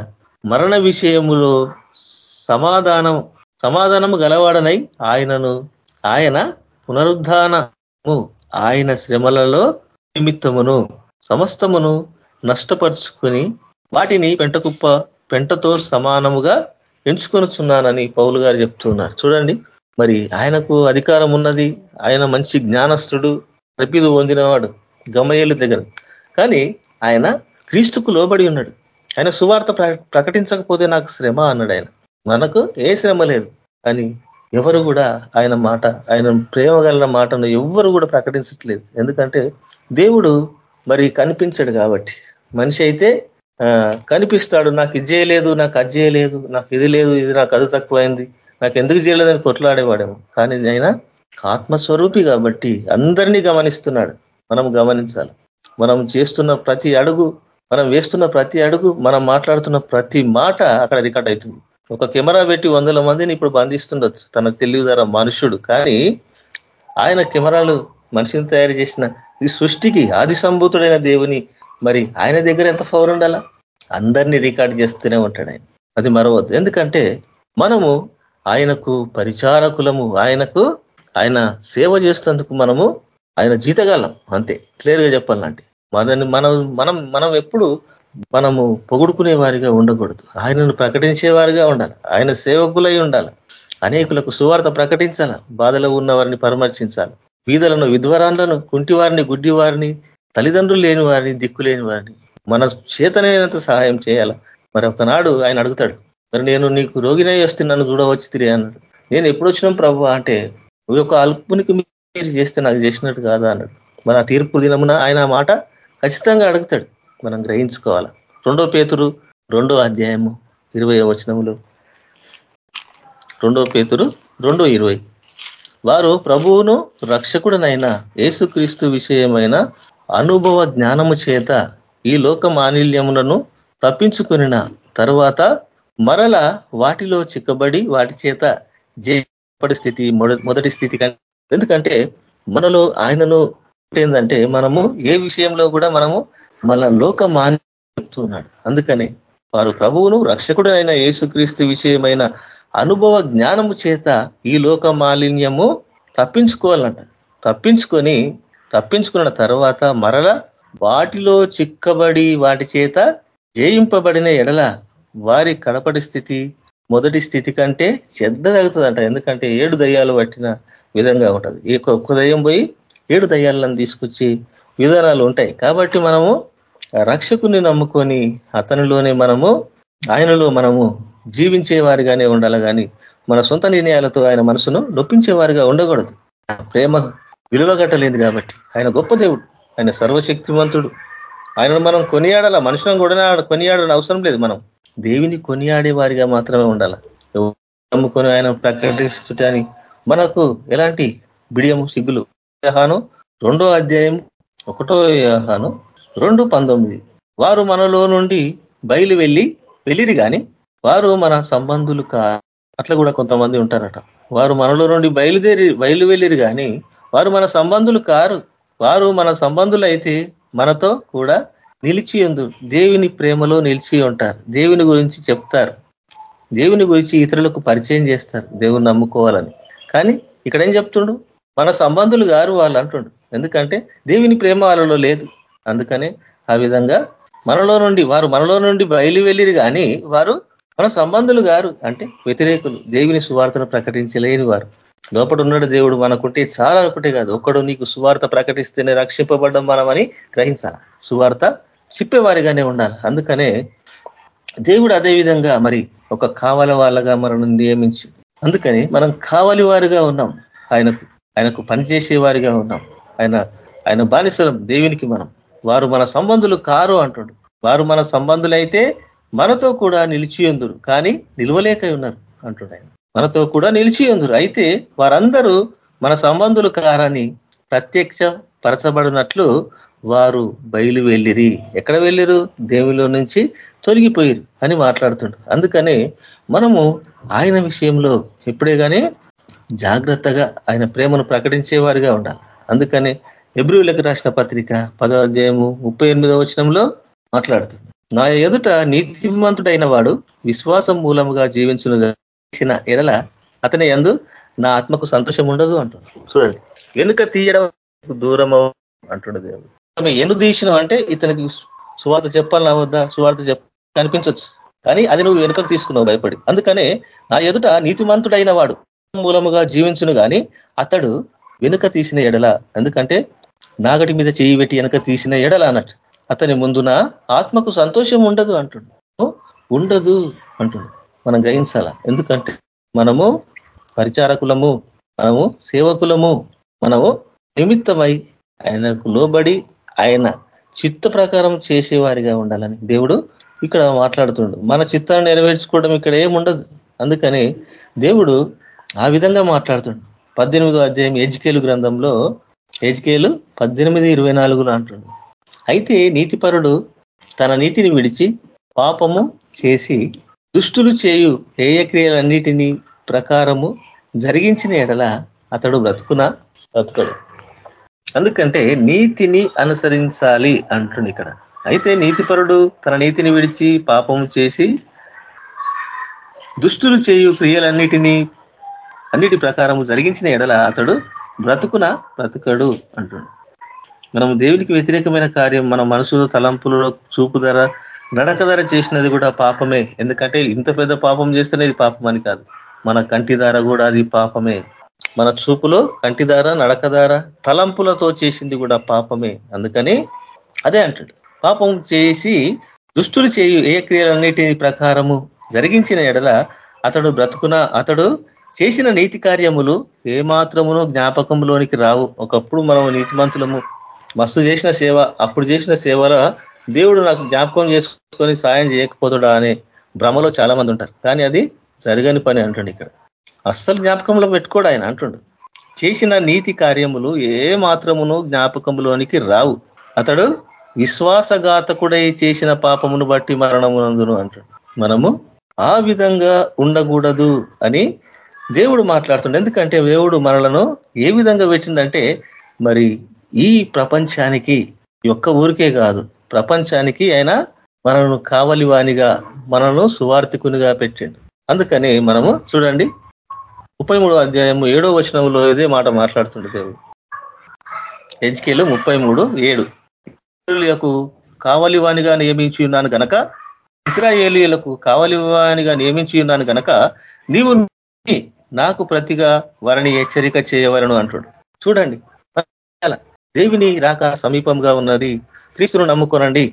మరణ విషయములో సమాధానం సమాధానము గలవాడనై ఆయనను ఆయన పునరుద్ధానము ఆయన శ్రమలలో నిమిత్తమును సమస్తమును నష్టపరుచుకుని వాటిని పెంటకుప్ప పెంటతో సమానముగా ఎంచుకొనుచున్నానని పౌలు గారు చెప్తున్నారు. చూడండి మరి ఆయనకు అధికారం ఉన్నది ఆయన మంచి జ్ఞానస్తుడు రపిదు పొందినవాడు. గమయేలు దగ్గర. కానీ ఆయన క్రీస్తుకు లోబడి ఉన్నాడు. ఆయన సువార్త ప్రకటించకపోతే నాకు శ్రమ అన్నాడు ఆయన. మనకు ఏ శ్రమ లేదు. కానీ ఎవరు కూడా ఆయన మాట ఆయన ప్రేమ మాటను ఎవరు కూడా ప్రకటించట్లేదు. ఎందుకంటే దేవుడు మరి కనిపించడు కాబట్టి. మనిషి అయితే కనిపిస్తాడు. నాకు ఇది చేయలేదు నాకు అది చేయలేదు నాకు ఇది లేదు ఇది నాకు అది తక్కువైంది నాకు ఎందుకు చేయలేదని కొట్లాడేవాడేమో. కానీ ఆయన ఆత్మస్వరూపి కాబట్టి అందరినీ గమనిస్తున్నాడు. మనం గమనించాలి. మనం చేస్తున్న ప్రతి అడుగు మనం వేస్తున్న ప్రతి అడుగు మనం మాట్లాడుతున్న ప్రతి మాట అక్కడ రికార్డ్ అవుతుంది. ఒక కెమెరా పెట్టి వందల మందిని ఇప్పుడు బంధిస్తుండొచ్చు. తన తెలివిదార మనుషుడు. కానీ ఆయన కెమెరాలు మనిషిని తయారు చేసిన ఈ సృష్టికి ఆది సంభూతుడైన దేవుని మరి ఆయన దగ్గర ఎంత పవర్ ఉండాలా? అందరినీ రికార్డ్ చేస్తూనే ఉంటాడు ఆయన. అది మరవద్దు. ఎందుకంటే మనము ఆయనకు పరిచారకులము. ఆయనకు ఆయన సేవ చేస్తేందుకు మనము ఆయన జీతగాలం అంతే. క్లియర్గా చెప్పాలంటే. మనని మనం మనం మనం ఎప్పుడు మనము పొగుడుకునే వారిగా ఉండకూడదు. ఆయనను ప్రకటించేవారిగా ఉండాలి. ఆయన సేవకులై ఉండాలి. అనేకులకు సువార్త ప్రకటించాలి. బాధలో ఉన్న వారిని పరామర్శించాలి. వీధులను వారిని కుంటివారిని గుడ్డివారిని తల్లిదండ్రులు లేని వారిని దిక్కు లేని వారిని మన చేతనైనంత సహాయం చేయాల? మరి ఒకనాడు ఆయన అడుగుతాడు మరి నేను నీకు రోగినై వస్తే నన్ను చూడవచ్చు తిరిగి అన్నాడు. నేను ఎప్పుడు వచ్చినాం ప్రభు? అంటే ఒక అల్పునికి మీరు చేస్తే నాకు చేసినట్టు కాదా అన్నాడు. మన తీర్పు దినమున ఆయన మాట ఖచ్చితంగా అడుగుతాడు. మనం గ్రహించుకోవాలి? రెండో పేతురు రెండో అధ్యాయము ఇరవై వచనములు. రెండో పేతురు రెండో ఇరవై. వారు ప్రభువును రక్షకుడనైన యేసుక్రీస్తు విషయమైన అనుభవ జ్ఞానము చేత ఈ లోక మానిల్యములను తప్పించుకునిన తరువాత మరల వాటిలో చిక్కబడి వాటి చేత జయపడి స్థితి మొదటి స్థితి ఎందుకంటే మనలో ఆయనను ఏంటంటే మనము ఏ విషయంలో కూడా మనము మన లోక మాని చెప్తున్నాడు. అందుకని వారు ప్రభువును రక్షకుడు అయిన యేసుక్రీస్తు విషయమైన అనుభవ జ్ఞానము చేత ఈ లోక మాలిన్యము తప్పించుకోవాలంట. తప్పించుకొని తప్పించుకున్న తర్వాత మరల వాటిలో చిక్కబడి వాటి చేత జయింపబడిన ఎడల వారి కడపడి స్థితి మొదటి స్థితి కంటే చెద్ద తగ్గుతుందంట ఎందుకంటే ఏడు దయ్యాలు పట్టిన విధంగా ఉంటుంది. ఈ ఒక్క దయ్యం పోయి ఏడు దయ్యాలను తీసుకొచ్చి విధానాలు ఉంటాయి. కాబట్టి మనము రక్షకుని నమ్ముకొని అతనిలోనే మనము ఆయనలో మనము జీవించే వారిగానే ఉండాలి. కానీ మన సొంత నిర్ణయాలతో ఆయన మనసును నొప్పించేవారిగా ఉండకూడదు. ప్రేమ విలువగట్టలేదు కాబట్టి ఆయన గొప్ప దేవుడు. ఆయన సర్వశక్తివంతుడు ఆయనను మనం కొనియాడాల? మనుషులను కూడా కొనియాడని అవసరం లేదు మనం. దేవిని కొనియాడే వారిగా మాత్రమే ఉండాలి? నమ్ముకొని ఆయన ప్రకటిస్తుటని మనకు ఎలాంటి బిడియము సిగ్గులు? హాను రెండో అధ్యాయం ఒకటో హాను రెండు పంతొమ్మిది. వారు మనలో నుండి బయలు వెళ్ళి వెళ్ళిరి కానీ వారు మన సంబంధులు కా అట్లా కూడా కొంతమంది ఉంటారట. వారు మనలో నుండి బయలుదేరి బయలు వెళ్ళిరు కానీ వారు మన సంబంధులు కారు. వారు మన సంబంధులు అయితే మనతో కూడా నిలిచి దేవుని ప్రేమలో నిలిచి ఉంటారు. దేవుని గురించి చెప్తారు. దేవుని గురించి ఇతరులకు పరిచయం చేస్తారు. దేవుని నమ్ముకోవాలని. కానీ ఇక్కడ ఏం చెప్తుండు? మన సంబంధులు గారు వాళ్ళు అంటుండు. ఎందుకంటే దేవుని ప్రేమ వాళ్ళలో లేదు. అందుకనే ఆ విధంగా మనలో నుండి వారు మనలో నుండి బయలు వెళ్ళిరు కానీ వారు మన సంబంధులు గారు అంటే వ్యతిరేకులు. దేవుని సువార్తను ప్రకటించలేని వారు. లోపల ఉన్నాడు దేవుడు మనకుంటే చాలా ఒకటే కాదు. ఒక్కడు నీకు సువార్త ప్రకటిస్తేనే రక్షింపబడ్డం మనమని గ్రహించాలి. సువార్త చెప్పేవారిగానే ఉండాలి. అందుకనే దేవుడు అదేవిధంగా మరి ఒక కావల వాళ్ళగా మనల్ని నియమించి అందుకని మనం కావాలి వారిగా ఉన్నాం. ఆయనకు ఆయనకు పనిచేసే వారిగా ఉన్నాం. ఆయన ఆయన బానిసలం దేవునికి మనం. వారు మన సంబంధులు కారు అంటుడు. వారు మన సంబంధులైతే మనతో కూడా నిలిచి ఉందరు. కానీ నిలవలేక ఉన్నారు అంటుడు ఆయన. మనతో కూడా నిలిచి ఉందరు. అయితే వారందరూ మన సంబంధులు కారని ప్రత్యక్ష పరచబడినట్లు వారు బయలు వెళ్ళిరి. ఎక్కడ వెళ్ళిరు? దేవులో నుంచి తొలగిపోయిరు అని మాట్లాడుతుండు. అందుకనే మనము ఆయన విషయంలో ఎప్పుడే కానీ జాగ్రత్తగా ఆయన ప్రేమను ప్రకటించేవారిగా ఉండాలి. అందుకనే ఎబ్రివులకు రాసిన పత్రిక పదో అధ్యాయము ముప్పై ఎనిమిదో వచనంలో మాట్లాడుతుంది. నా ఎదుట నీతిమంతుడైన వాడు విశ్వాసం మూలముగా జీవించును ఎడల అతని ఎందు నా ఆత్మకు సంతోషం ఉండదు అంటుంది చూడండి వెనుక తీయడం దూరం అంటుండదు దేవుడు. తీసినాం అంటే ఇతనికి సువార్త చెప్పాలన్నా వద్దా? సువార్త చెప్ప కనిపించవచ్చు కానీ అది నువ్వు వెనుకకు తీసుకున్నావు భయపడి. అందుకనే నా ఎదుట నీతిమంతుడైన వాడు మూలముగా జీవించును కానీ అతడు వెనుక తీసిన ఎడల ఎందుకంటే నాగటి మీద చేయి పెట్టి వెనుక తీసిన ఎడల అన్నట్టు. అతని ముందున ఆత్మకు సంతోషం ఉండదు అంటుండు. ఉండదు అంటుండు. మనం గ్రహించాల? ఎందుకంటే మనము పరిచారకులము మనము సేవకులము మనము నిమిత్తమై ఆయనకు లోబడి ఆయన చిత్త ప్రకారం చేసేవారిగా ఉండాలని దేవుడు ఇక్కడ మాట్లాడుతుండు. మన చిత్తాన్ని నెరవేర్చుకోవడం ఇక్కడ ఏముండదు. అందుకని దేవుడు ఆ విధంగా మాట్లాడుతుండు. పద్దెనిమిదో అధ్యాయం ఎజ్కేలు గ్రంథంలో ఎజ్కేలు పద్దెనిమిది ఇరవై నాలుగులో అంటుండు. అయితే నీతిపరుడు తన నీతిని విడిచి పాపము చేసి దుష్టులు చేయు హేయక్రియలన్నిటినీ ప్రకారము జరిగించిన ఎడల అతడు బ్రతుకున? బ్రతుకడు. అందుకంటే నీతిని అనుసరించాలి అంటుంది ఇక్కడ. అయితే నీతిపరుడు తన నీతిని విడిచి పాపం చేసి దుష్టులు చేయు క్రియలన్నిటినీ అన్నిటి ప్రకారము జరిగించిన ఎడల అతడు బ్రతుకున బ్రతుకడు అంటుడు మనం దేవునికి వ్యతిరేకమైన కార్యం మన మనసులో తలంపులలో చూపు ధర నడక ధర చేసినది కూడా పాపమే. ఎందుకంటే ఇంత పెద్ద పాపం చేస్తేనే ఇది పాపం అని కాదు. మన కంటి ధార కూడా అది పాపమే. మన చూపులో కంటి ధార నడక ధార తలంపులతో చేసింది కూడా పాపమే. అందుకని అదే అంటాడు. పాపం చేసి దుష్టులు చేయు ఏ క్రియలన్నిటి ప్రకారము జరిగించిన ఎడల అతడు బ్రతుకున అతడు చేసిన నీతి కార్యములు ఏ మాత్రమునో జ్ఞాపకంలోనికి రావు. ఒకప్పుడు మనం నీతిమంతులము. మస్తు చేసిన సేవ అప్పుడు చేసిన సేవల దేవుడు నాకు జ్ఞాపకం చేసుకొని సాయం చేయకపోతుడా అనే భ్రమలో చాలా మంది ఉంటారు. కానీ అది జరగని పని అంటుండే ఇక్కడ. అస్సలు జ్ఞాపకంలో పెట్టుకోడు ఆయన అంటుండు. చేసిన నీతి కార్యములు ఏ మాత్రమును జ్ఞాపకంలోనికి రావు. అతడు విశ్వాసఘాతకుడై చేసిన పాపమును బట్టి మరణమునందును అంటాడు. మనము ఆ విధంగా ఉండకూడదు అని దేవుడు మాట్లాడుతుండే. ఎందుకంటే దేవుడు మనలను ఏ విధంగా పెట్టిందంటే మరి ఈ ప్రపంచానికి యొక్క ఊరికే కాదు ప్రపంచానికి ఆయన మనను కావలివానిగా మనను సువార్థికునిగా పెట్టిండు. అందుకని మనము చూడండి ముప్పై మూడో అధ్యాయం ఏడో వచనంలో ఇదే మాట మాట్లాడుతుండే దేవుడు. హెచ్కేలు ముప్పై మూడు ఏడు. ఇస్రాయేలీలకు కావలి వానిగా నియమించి ఉన్నాను గనక ఇస్రాయేలీలకు కావలి వానిగా నియమించి ఉన్నాను గనక నీవు నాకు ప్రతిగా వారిని హెచ్చరిక చేయవలను అంటాడు. చూడండి దేవిని రాక సమీపంగా ఉన్నది. క్రీస్తును నమ్ముకోనండి.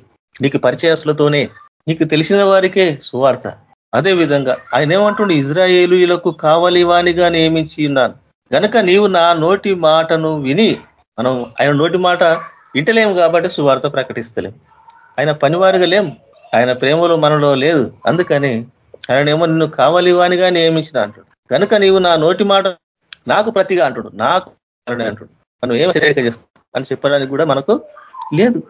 నీకు పరిచయస్తులతోనే నీకు తెలిసిన వారికే సువార్త. అదే విధంగా ఆయన ఏమంటుండే? ఇజ్రాయేలులకు కావలి వానిగా నియమించి ఉన్నాను. గనక నీవు నా నోటి మాటను విని మనం ఆయన నోటి మాట ఇంటలేము కాబట్టి సువార్త ప్రకటిస్తలేం. ఆయన పనివారుగా లేం. ఆయన ప్రేమలో మనలో లేదు. అందుకని ఆయన ఏమో నిన్ను కావలి వానిగా నియమించిన అంటాడు. కనుక నీవు నా నోటి మాట నాకు ప్రతిగా అంటాడు. నాకు అంటాడు. మనం ఏం వ్యతిరేక చేస్తాం అని చెప్పడానికి కూడా మనకు లేదు.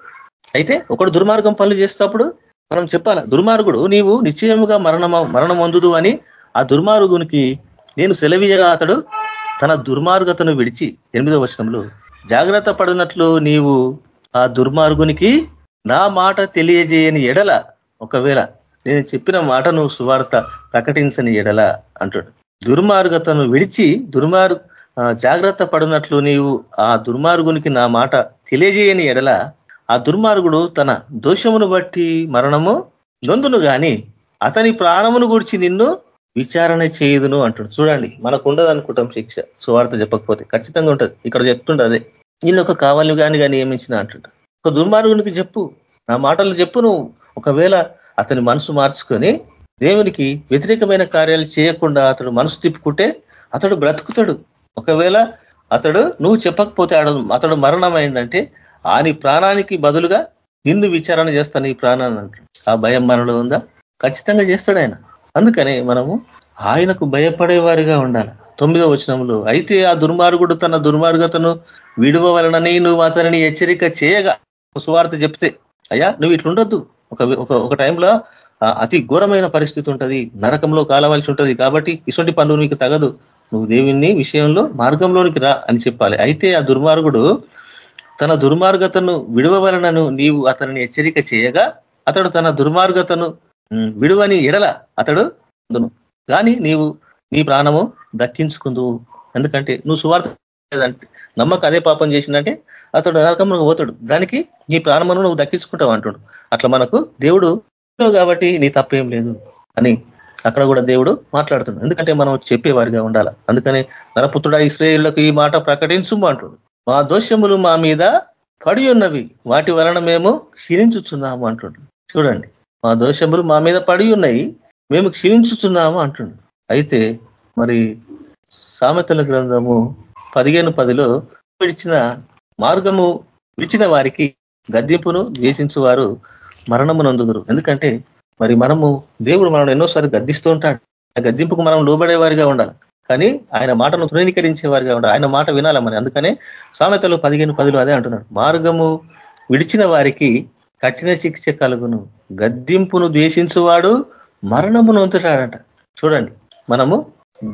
అయితే ఒకడు దుర్మార్గం పనులు చేసేటప్పుడు మనం చెప్పాల దుర్మార్గుడు నీవు నిశ్చయముగా మరణం మరణం అందుదు అని ఆ దుర్మార్గునికి నేను సెలవీయగా అతడు తన దుర్మార్గతను విడిచి ఎనిమిదో వచనంలో జాగ్రత్త పడినట్లు నీవు ఆ దుర్మార్గునికి నా మాట తెలియజేయని ఎడల. ఒకవేళ నేను చెప్పిన మాట నువ్వు సువార్త ప్రకటించని ఎడల అంటాడు. దుర్మార్గతను విడిచి దుర్మార్ జాగ్రత్త పడినట్లు నీవు ఆ దుర్మార్గునికి నా మాట తెలియజేయని ఎడల ఆ దుర్మార్గుడు తన దోషమును బట్టి మరణము నొందును గాని అతని ప్రాణమును గురించి నిన్ను విచారణ చేయదును అంటాడు. చూడండి మనకు ఉండదు అనుకుంటాం శిక్ష. సువార్త చెప్పకపోతే ఖచ్చితంగా ఉంటుంది. ఇక్కడ చెప్తుండే అదే. నిన్ను ఒక కావాలి కానీ కానీ నియమించిన అంటుంట ఒక దుర్మార్గునికి చెప్పు. నా మాటలు చెప్పు నువ్వు. ఒకవేళ అతని మనసు మార్చుకొని దేవునికి వ్యతిరేకమైన కార్యాలు చేయకుండా అతడు మనసు తిప్పుకుంటే అతడు బ్రతుకుతాడు. ఒకవేళ అతడు నువ్వు చెప్పకపోతే అతడు మరణమైందంటే ఆని ప్రాణానికి బదులుగా నిన్ను విచారణ చేస్తాను ఈ ప్రాణాన్ని అంటాడు. ఆ భయం మనలో ఉందా? ఖచ్చితంగా చేస్తాడు ఆయన. అందుకని మనము ఆయనకు భయపడేవారిగా ఉండాలి. తొమ్మిదో వచనంలో అయితే ఆ దుర్మార్గుడు తన దుర్మార్గతను విడువవలనని నువ్వు అతనిని హెచ్చరిక చేయగా సువార్త చెప్తే అయ్యా నువ్వు ఇట్లుండొద్దు. ఒక ఒక టైంలో అతి ఘోరమైన పరిస్థితి ఉంటుంది. నరకంలో కాలవలసి ఉంటుంది కాబట్టి ఇటువంటి పనులు నీకు తగదు. నువ్వు దేవుని విషయంలో మార్గంలోనికి రా అని చెప్పాలి. అయితే ఆ దుర్మార్గుడు తన దుర్మార్గతను విడవవలనను నీవు అతనిని హెచ్చరిక చేయగా అతడు తన దుర్మార్గతను విడువని ఎడల అతడు కానీ నీవు నీ ప్రాణము దక్కించుకుందు ఎందుకంటే నువ్వు సువార్త నమ్మక అదే పాపం చేసిందంటే అతడు నరకంలో పోతాడు. దానికి నీ ప్రాణమును నువ్వు దక్కించుకుంటావు అంటుడు. అట్లా మనకు దేవుడు కాబట్టి నీ తప్పేం లేదు అని అక్కడ కూడా దేవుడు మాట్లాడుతున్నాడు ఎందుకంటే మనం చెప్పేవారిగా ఉండాల. అందుకని నరపుత్రుడ ఇస్రాయేళ్ళకు ఈ మాట ప్రకటించు అంటుడు. మా దోషములు మా మీద పడి ఉన్నవి. వాటి వలన మేము క్షీణించుచున్నాము అంటుండు. చూడండి. మా దోషములు మా మీద పడి ఉన్నాయి. మేము క్షీణించుచున్నాము అంటుండు. అయితే మరి సామెతల గ్రంథము పదిహేను పదిలో విడిచిన మార్గము విడిచిన వారికి గద్దెంపును ద్వేషించు వారు మరణము నందుదురు ఎందుకంటే మరి మనము దేవుడు మనం ఎన్నోసారి గద్దిస్తూ ఉంటాడు. ఆ గద్దింపుకు మనం లోబడేవారిగా ఉండాలి. కానీ ఆయన మాటను తృణీకరించేవారిగా ఉండాలి. ఆయన మాట వినాల మరి? అందుకనే సామెతలు పదిహేను పదిలో అదే అంటున్నాడు. మార్గము విడిచిన వారికి కఠిన శిక్ష కలుగును. గద్దింపును ద్వేషించువాడు మరణము నొంతుతాడంట చూడండి మనము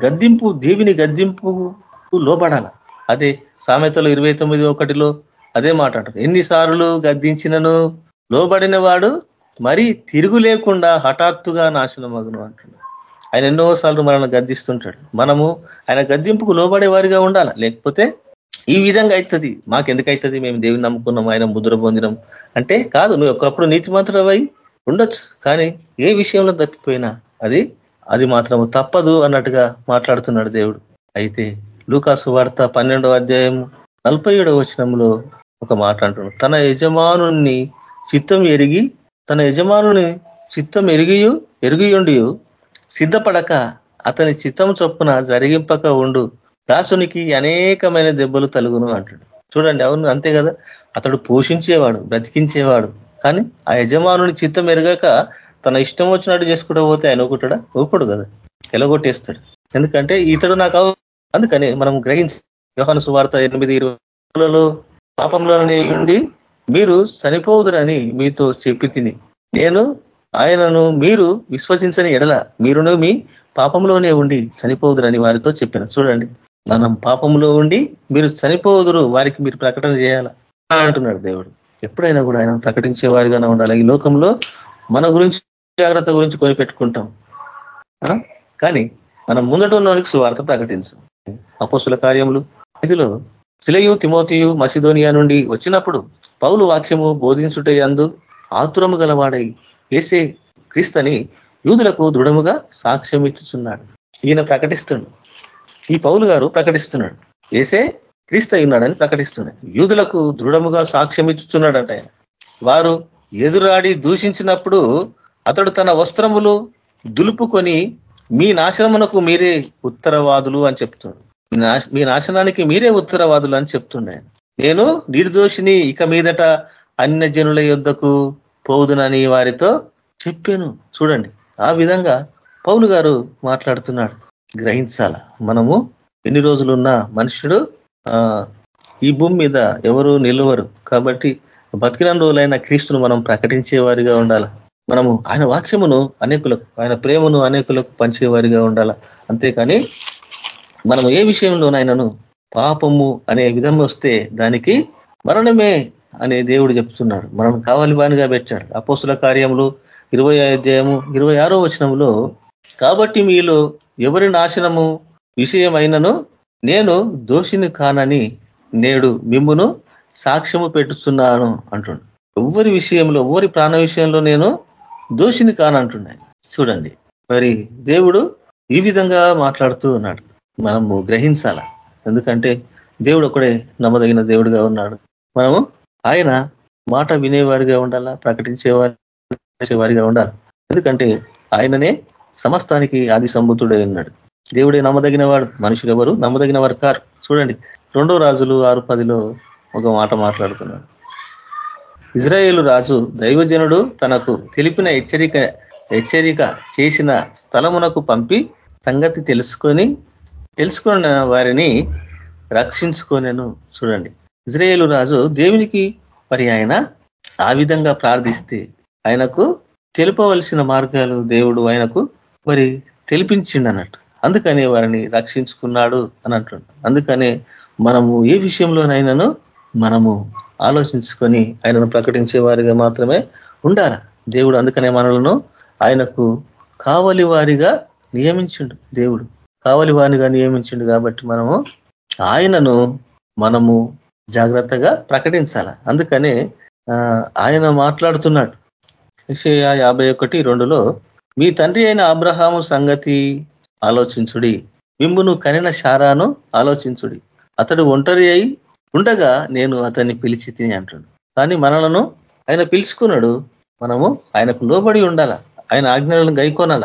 గద్దింపు దేవిని గద్దింపుకు లోబడాల. అదే సామెతలు ఇరవై తొమ్మిది ఒకటిలో అదే మాట అంటారు. ఎన్నిసార్లు గద్దించినను లోబడిన వాడు మరి తిరుగు లేకుండా హఠాత్తుగా నాశనం మగును అంటున్నాడు. ఆయన ఎన్నోసార్లు మనల్ని గద్దిస్తుంటాడు. మనము ఆయన గద్దింపుకు లోబడే వారిగా ఉండాలి? లేకపోతే ఈ విధంగా అవుతుంది మాకెందుకు అవుతుంది మేము దేవుని నమ్ముకున్నాం ఆయన ముద్ర పొందినం. అంటే కాదు నువ్వు ఒకప్పుడు నీతిమంతుడవై ఉండొచ్చు. కానీ ఏ విషయంలో తప్పిపోయినా అది అది మాత్రం తప్పదు అన్నట్టుగా మాట్లాడుతున్నాడు దేవుడు. అయితే లూకాసు వార్త పన్నెండవ అధ్యాయం నలభై ఏడవ వచనంలో ఒక మాట అంటున్నాడు. తన యజమానుని చిత్తం ఎరిగి తన యజమానుని చిత్తం ఎరిగియు ఎరిగియుండి సిద్ధపడక అతని చిత్తం చొప్పున జరిగింపక ఉండు. దాసునికి అనేకమైన దెబ్బలు తలుగును అంటాడు చూడండి అవును అంతే కదా. అతడు పోషించేవాడు బ్రతికించేవాడు. కానీ ఆ యజమానుని చిత్తం ఎరగాక తన ఇష్టం వచ్చినట్టు చేసుకుంటూ పోతే ఆయన ఊకుతాడా ఊపడు కదా. ఎలగొట్టేస్తాడు. ఎందుకంటే ఇతడు నాకు అందుకని మనం గ్రహించి వ్యవహాన సువార్త ఎనిమిది ఇరవైలో పాపంలోనే ఉండి మీరు చనిపోదురని మీతో చెప్పి తిని నేను ఆయనను మీరు విశ్వసించని ఎడల మీరును మీ పాపంలోనే ఉండి చనిపోదురని వారితో చెప్పిన. చూడండి. మనం పాపంలో ఉండి మీరు చనిపోదురు వారికి మీరు ప్రకటన చేయాల? అంటున్నాడు దేవుడు. ఎప్పుడైనా కూడా ఆయన ప్రకటించే వారిగానే ఉండాలి. ఈ లోకంలో మన గురించి జాగ్రత్త గురించి కొని పెట్టుకుంటాం. కానీ మనం ముందట ఉన్న వారికి సువార్త ప్రకటించాం అపోసుల కార్యములు. ఇదిలో శిలయు తిమోతియు మసిదోనియా నుండి వచ్చినప్పుడు పౌలు వాక్యము బోధించుటే అందు ఆతురము గలవాడై వేసే క్రీస్తని యూదులకు దృఢముగా సాక్ష్యం ఇచ్చుచున్నాడు ఈయన ప్రకటిస్తున్నాడు. ఈ పౌలు గారు ప్రకటిస్తున్నాడు. ఏసే క్రీస్తు ఉన్నాడని ప్రకటిస్తున్నాడు. యూదులకు దృఢముగా సాక్ష్యం ఇచ్చుచున్నాడంట వారు ఎదురాడి దూషించినప్పుడు అతడు తన వస్త్రములు దులుపుకొని మీ నాశనమునకు మీరే ఉత్తరవాదులు అని చెప్తున్నాడు. మీ నాశనానికి మీరే ఉత్తరవాదులు అని చెప్తుండే నేను నిర్దోషిని ఇక మీదట అన్య జనుల యుద్ధకు పోదునని వారితో చెప్పాను. చూడండి ఆ విధంగా పౌలు గారు మాట్లాడుతున్నాడు. గ్రహించాల? మనము ఎన్ని రోజులున్నా మనుషుడు ఈ భూమి మీద ఎవరు నిలువరు. కాబట్టి బతికిన రోజులైన క్రీస్తును మనం ప్రకటించే వారిగా ఉండాల. మనము ఆయన వాక్యమును అనేకులకు ఆయన ప్రేమను అనేకులకు పంచేవారిగా ఉండాల. అంతేకాని మనం ఏ విషయంలోనైనాను పాపము అనే విధం వస్తే దానికి మరణమే అనే దేవుడు చెప్తున్నాడు. మనం కావాలి బానిగా పెట్టాడు. అపోసుల కార్యములు ఇరవై అధ్యాయము ఇరవై ఆరో వచనంలో కాబట్టి మీలో ఎవరి నాశనము విషయమైనను నేను దోషిని కానని నేడు మిమ్మును సాక్ష్యము పెట్టుతున్నాను అంటుండు. ఎవరి విషయంలో ఎవరి ప్రాణ విషయంలో నేను దోషిని కానంటున్నాను చూడండి మరి దేవుడు ఈ విధంగా మాట్లాడుతూ ఉన్నాడు. మనము గ్రహించాల? ఎందుకంటే దేవుడు ఒకడే నమ్మదగిన దేవుడుగా ఉన్నాడు. మనము ఆయన మాట వినేవారిగా ఉండాలా? ప్రకటించేవారి వారిగా ఉండాలి? ఎందుకంటే ఆయననే సమస్తానికి ఆది సంబుద్ధుడై ఉన్నాడు. దేవుడే నమ్మదగిన వాడు మనుషులు ఎవరు నమ్మదగిన వారు కారు చూడండి రెండో రాజులు ఆరు పదిలో ఒక మాట మాట్లాడుతున్నాడు. ఇజ్రాయేలు రాజు దైవజనుడు తనకు తెలిపిన హెచ్చరిక హెచ్చరిక చేసిన స్థలమునకు పంపి సంగతి తెలుసుకొని తెలుసుకున్న వారిని రక్షించుకోనను. చూడండి ఇజ్రాయేలు రాజు దేవునికి మరి ఆయన ఆ విధంగా ప్రార్థిస్తే ఆయనకు తెలుపవలసిన మార్గాలు దేవుడు ఆయనకు మరి తెలిపించిండు అన్నట్టు అందుకనే వారిని రక్షించుకున్నాడు అని అంటున్నాడు అందుకనే మనము ఏ విషయంలోనైనాను మనము ఆలోచించుకొని ఆయనను ప్రకటించే వారిగా మాత్రమే ఉండాల. దేవుడు అందుకనే మనలను ఆయనకు కావలి వారిగా నియమించిండు. దేవుడు కావలి వారిగా నియమించిండు కాబట్టి మనము ఆయనను మనము జాగ్రత్తగా ప్రకటించాల. అందుకనే ఆయన మాట్లాడుతున్నాడు. యాభై ఒకటి రెండులో మీ తండ్రి అయిన అబ్రహాము సంగతి ఆలోచించుడి. మిమ్మును కనిన శారాను ఆలోచించుడి. అతడు ఒంటరి అయి ఉండగా నేను అతన్ని పిలిచి తిని అంటుడు కానీ మనలను ఆయన పిలుచుకున్నాడు. మనము ఆయనకు లోబడి ఉండాల. ఆయన ఆజ్ఞలను గైకొనాల.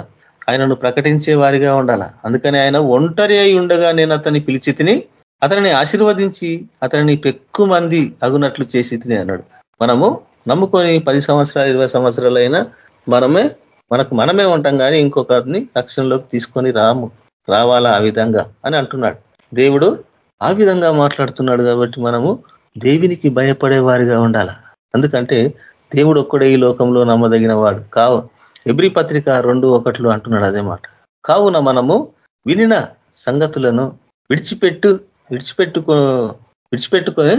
ఆయనను ప్రకటించే వారిగా ఉండాల. అందుకని ఆయన ఒంటరి అయి ఉండగా నేను అతన్ని పిలిచి తిని అతనిని ఆశీర్వదించి అతనిని పెక్కు మంది అగునట్లు చేసి తిని అన్నాడు. మనము నమ్ముకొని పది సంవత్సరాలు ఇరవై సంవత్సరాలైనా మనమే మనకు మనమే ఉంటాం కానీ ఇంకొకరిని రక్షణలోకి తీసుకొని రాము రావాలా ఆ విధంగా అని అంటున్నాడు. దేవుడు ఆ విధంగా మాట్లాడుతున్నాడు కాబట్టి మనము దేవునికి భయపడే వారిగా ఉండాల? ఎందుకంటే దేవుడు ఒక్కడే ఈ లోకంలో నమ్మదగిన వాడు. కావు ఎబ్రి పత్రిక రెండు ఒకట్లు అంటున్నాడు అదే మాట. కావున మనము వినిన సంగతులను విడిచిపెట్టు విడిచిపెట్టుకో విడిచిపెట్టుకొని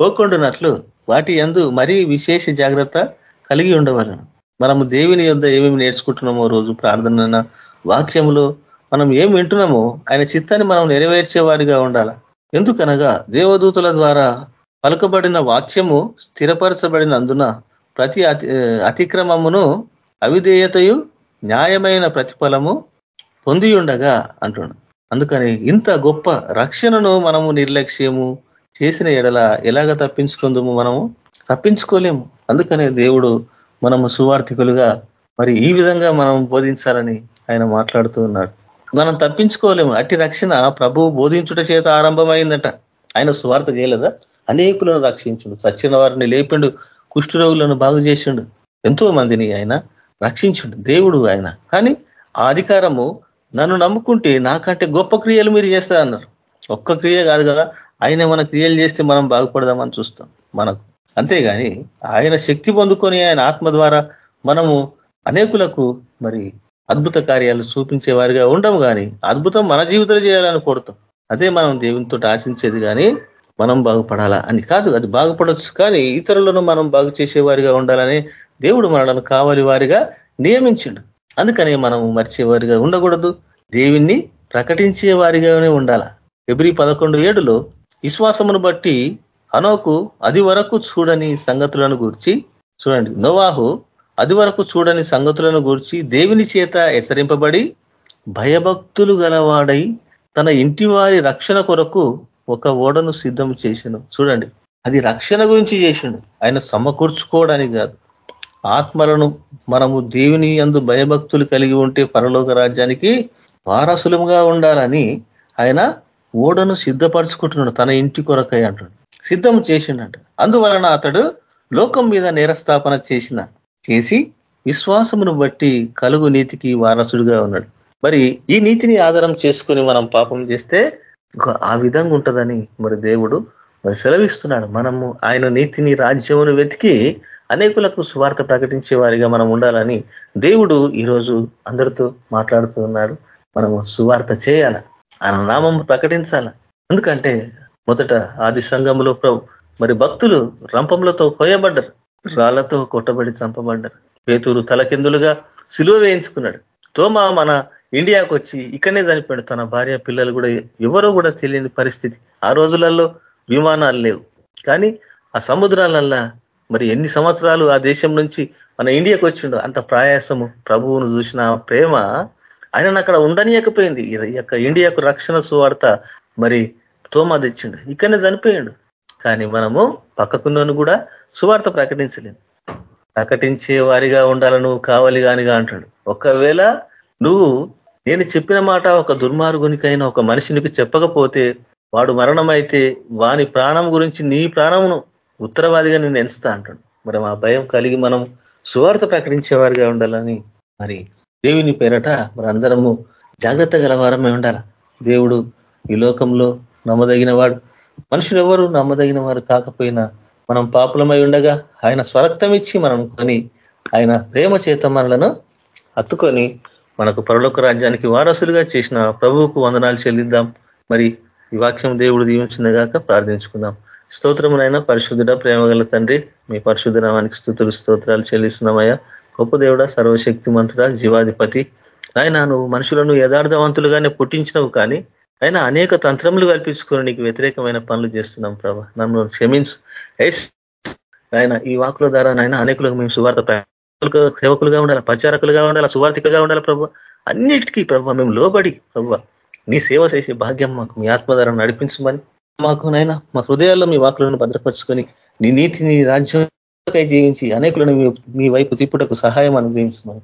పోకుండానట్లు వాటి ఎందు మరీ విశేష జాగ్రత్త కలిగి ఉండవలను. మనము దేవుని యొద్ ఏమేమి నేర్చుకుంటున్నామో రోజు ప్రార్థన వాక్యములో మనం ఏం వింటున్నామో ఆయన చిత్తాన్ని మనం నెరవేర్చేవారిగా ఉండాల. ఎందుకనగా దేవదూతుల ద్వారా పలుకబడిన వాక్యము స్థిరపరచబడినందున ప్రతి అతిక్రమమును అవిధేయతయు న్యాయమైన ప్రతిఫలము పొంది ఉండగా అంటున్నాడు అందుకని ఇంత గొప్ప రక్షణను మనము నిర్లక్ష్యము చేసిన ఎడల ఎలాగ తప్పించుకుందుము మనము? తప్పించుకోలేము. అందుకనే దేవుడు మనము సువార్థికులుగా మరి ఈ విధంగా మనం బోధించాలని ఆయన మాట్లాడుతూ ఉన్నాడు. మనం తప్పించుకోలేము. అట్టి రక్షణ ప్రభువు బోధించుట చేత ఆరంభమైందట. ఆయన సువార్త చేయలేదా? అనేకులను రక్షించుడు సచ్చిన వారిని లేపిండు కుష్ఠరోగులను బాగు చేసిండు. ఎంతో మందిని ఆయన రక్షించుడు. దేవుడు ఆయన. కానీ ఆ అధికారము నన్ను నమ్ముకుంటే నాకంటే గొప్ప క్రియలు మీరు చేస్తారన్నారు. ఒక్క క్రియ కాదు కదా. ఆయన మన క్రియలు చేస్తే మనం బాగుపడదామని చూస్తాం. మనకు అంతేగాని ఆయన శక్తి పొందుకొని ఆయన ఆత్మ ద్వారా మనము అనేకులకు మరి అద్భుత కార్యాలు చూపించే వారిగా ఉండము కానీ అద్భుతం మన జీవితంలో చేయాలని కోరుతాం. అదే మనం దేవునితో ఆశించేది కానీ మనం బాగుపడాలా అని కాదు అది బాగుపడొచ్చు కానీ ఇతరులను మనం బాగు చేసేవారిగా ఉండాలని దేవుడు మనలను కావాలి వారిగా నియమించిండు. అందుకనే మనం మర్చేవారిగా ఉండకూడదు. దేవుణ్ణి ప్రకటించే వారిగానే ఉండాల. ఫిబ్రి పదకొండు ఏడులో విశ్వాసమును బట్టి అనోకు అది వరకు చూడని సంగతులను గూర్చి చూడండి. నోవాహు అది వరకు చూడని సంగతులను గూర్చి దేవుని చేత హెచ్చరింపబడి భయభక్తులు గలవాడై తన ఇంటి వారి రక్షణ కొరకు ఒక ఓడను సిద్ధం చేశాను చూడండి. అది రక్షణ గురించి చేసిండు. ఆయన సమకూర్చుకోవడానికి కాదు. ఆత్మలను మనము దేవుని అందు భయభక్తులు కలిగి ఉంటే పరలోక రాజ్యానికి వారసులంగా ఉండాలని ఆయన ఓడను సిద్ధపరచుకుంటున్నాడు. తన ఇంటి కొరకై అంటుడు సిద్ధం చేసిండట అందువలన అతడు లోకం మీద నేరస్థాపన చేసిన చేసి విశ్వాసమును బట్టి కలుగు నీతికి వారసుడుగా ఉన్నాడు. మరి ఈ నీతిని ఆధారం చేసుకొని మనం పాపం చేస్తే ఆ విధంగా ఉంటుందని మరి దేవుడు మరి సెలవిస్తున్నాడు. మనము ఆయన నీతిని రాజ్యమును వెతికి అనేకులకు స్వార్థ ప్రకటించే వారిగా మనం ఉండాలని దేవుడు ఈరోజు అందరితో మాట్లాడుతూ ఉన్నాడు. మనము సువార్త చేయాల? ఆయన నామం ప్రకటించాల? ఎందుకంటే మొదట ఆది సంఘంలో ప్రభు మరి భక్తులు రంపములతో కోయబడ్డరు రాళ్ళతో కొట్టబడి చంపబడ్డారు. పేతూరు తలకిందులుగా సిలువ వేయించుకున్నాడు. తోమా మన ఇండియాకు వచ్చి ఇక్కడనే చనిపోయాడు. తన భార్య పిల్లలు కూడా ఎవరో కూడా తెలియని పరిస్థితి. ఆ రోజులలో విమానాలు లేవు. కానీ ఆ సముద్రాలల్లా మరి ఎన్ని సంవత్సరాలు ఆ దేశం నుంచి మన ఇండియాకు వచ్చిండో అంత ప్రయాసము ప్రభువును చూసిన ప్రేమ ఆయనను అక్కడ ఉండనీయకపోయింది. ఈ యొక్క ఇండియాకు రక్షణ సువార్త మరి తోమా తెచ్చిండు ఇక్కడనే చనిపోయాడు. కానీ మనము పక్కకున్నను కూడా సువార్త ప్రకటించలేము ప్రకటించే వారిగా ఉండాల నువ్వు కావాలి కానిగా అంటాడు. ఒకవేళ నువ్వు నేను చెప్పిన మాట ఒక దుర్మార్గునికైనా ఒక మనిషినికి చెప్పకపోతే వాడు మరణం అయితే వాని ప్రాణం గురించి నీ ప్రాణమును ఉత్తరవాదిగా నేను ఎంచుతా అంటాడు. మరి ఆ భయం కలిగి మనం సువార్త ప్రకటించేవారిగా ఉండాలని మరి దేవుని పేరట మరి అందరము జాగ్రత్త గలవారమే ఉండాల. దేవుడు ఈ లోకంలో నమ్మదగిన వాడు మనుషులు ఎవరు నమ్మదగిన వారు కాకపోయినా మనం పాపులమై ఉండగా ఆయన స్వరక్తం ఇచ్చి మనం కొని ఆయన ప్రేమ చేత మనలను హత్తుకొని మనకు పరలోక రాజ్యానికి వారసులుగా చేసిన ప్రభువుకు వందనాలు చెల్లిద్దాం. మరి ఈ వాక్యం దేవుడు దీవించినగాక ప్రార్థించుకుందాం. స్తోత్రమునైనా పరిశుద్ధుడ ప్రేమగల తండ్రి మీ పరిశుద్ధ నామానికి స్థుతులు స్తోత్రాలు చెల్లిస్తున్నామయ్యా. గొప్ప దేవుడ సర్వశక్తిమంతుడ జీవాధిపతి. ఆయన నువ్వు మనుషులను యథార్థవంతులుగానే పుట్టించినవు కానీ అయినా అనేక తంత్రములు కల్పించుకొని నీకు వ్యతిరేకమైన పనులు చేస్తున్నాం ప్రభా. నన్ను క్షమించు. ఆయన ఈ వాకుల ద్వారా నాయన అనేకులకు మేము సువార్త సేవకులుగా ఉండాలి ప్రచారకులుగా ఉండాలి సువార్థికులుగా ఉండాలి ప్రభు? అన్నిటికీ ప్రభు మేము లోబడి ప్రభు. నీ సేవ చేసే భాగ్యం మాకు మీ ఆత్మధారం నడిపించమని. మాకు నైనా మా హృదయాల్లో మీ వాకులను భద్రపరుచుకొని నీ నీతి నీ రాజ్యంకై జీవించి అనేకులను మీ వైపు తిప్పుటకు సహాయం అనుగ్రహించమని.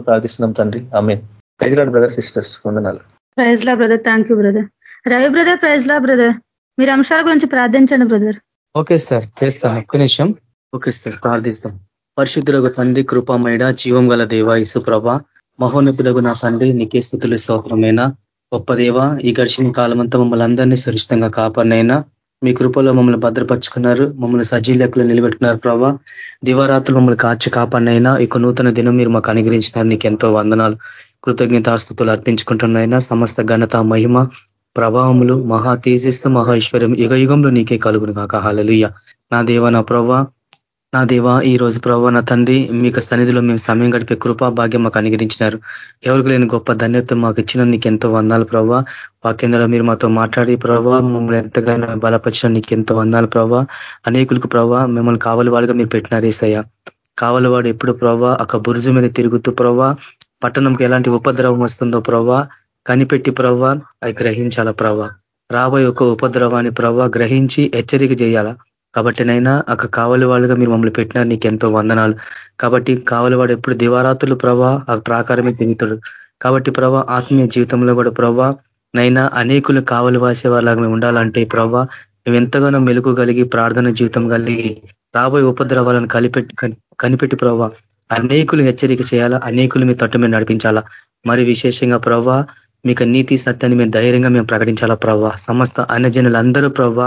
ప్రార్థిస్తున్నాం తండ్రి. ఆమె ప్రజలాడు బ్రదర్ సిస్టర్స్ వందనాలు. Praise Lord brother thank you brother Ravi brother praise Lord brother మీరు అంశాల గురించి ప్రార్థించండి బ్రదర్ ఓకే సార్ చేస్తాను. ఒక్క నిమిషం. ఓకే సార్ ప్రార్థిస్తాం. పరిశుద్ధులకు తండ్రి కృపమైన జీవం గల దేవ ఇసు ప్రభ మహోన్నతులకు నా తండ్రి నీకే స్థుతులు సౌకరమైన గొప్ప దేవ ఈ గడిచిన కాలం అంతా మమ్మల్ని అందరినీ సురక్షితంగా కాపాడినైనా. మీ కృపలో మమ్మల్ని భద్రపరుచుకున్నారు. మమ్మల్ని సజీ లెక్కలు నిలబెట్టుకున్నారు ప్రభా. దివారాత్రులు మమ్మల్ని కాచి కాపాడినైనా. ఇక నూతన దినం మీరు మాకు అనుగ్రహించినారు. నీకు ఎంతో వందనాలు. కృతజ్ఞతాస్థుతులు అర్పించుకుంటున్నాయినా. సమస్త ఘనత మహిమ ప్రభావములు మహా తేజస్సు మహేశ్వరం యుగ యుగంలో నీకే కలుగును కాక హాలలుయ్య నా దేవ నా ప్రభా నా దేవా ఈ రోజు ప్రభావ నా తండ్రి మీకు సన్నిధిలో మేము సమయం గడిపే కృపా భాగ్యం మాకు అనుగరించినారు ఎవరికి లేని గొప్ప ధన్యత మాకు ఇచ్చిన నీకు ఎంతో వందాలు ప్రభావ వాక్యంలో మీరు మాతో మాట్లాడి ప్రభావ మమ్మల్ని ఎంతగానో బలపరిచిన నీకు ఎంతో వందాలు ప్రభావ అనేకులకు ప్రభావ మిమ్మల్ని కావాలి వాళ్ళుగా మీరు పెట్టినారు ఏసయ్య. కావలి వాడు ఎప్పుడు ప్రభావ ఒక బురుజు మీద తిరుగుతూ ప్రభావ పట్టణంకి ఎలాంటి ఉపద్రవం వస్తుందో ప్రవ్వా కనిపెట్టి ప్రభావ అది గ్రహించాల ప్రభావ రాబోయే ఒక ఉపద్రవాన్ని ప్రభావ గ్రహించి హెచ్చరిక చేయాలా? కాబట్టి నైనా అక్కడ కావలి వాళ్ళుగా మీరు మమ్మల్ని పెట్టినారు నీకు ఎంతో వందనాలు. కాబట్టి కావలివాడు ఎప్పుడు దివారాత్రులు ప్రభా ఆ ప్రాకారమే తిరుగుతాడు. కాబట్టి ప్రభా ఆత్మీయ జీవితంలో కూడా ప్రభా నైనా అనేకులు కావలి వాసే వాళ్ళగా మేము ఉండాలంటే ప్రభా మేము ఎంతగానో మెలుగు కలిగి ప్రార్థన జీవితం కలిగి రాబోయే ఉపద్రవాలను కలిపెట్టి కనిపెట్టి ప్రభా అనేకులు హెచ్చరిక చేయాలా? అనేకులు మీ తట్టు మేము నడిపించాలా? మరి విశేషంగా ప్రభా మీకు నీతి సత్యాన్ని మేము ధైర్యంగా మేము ప్రకటించాలా ప్రభావ సమస్త అన్నజనులందరూ ప్రభా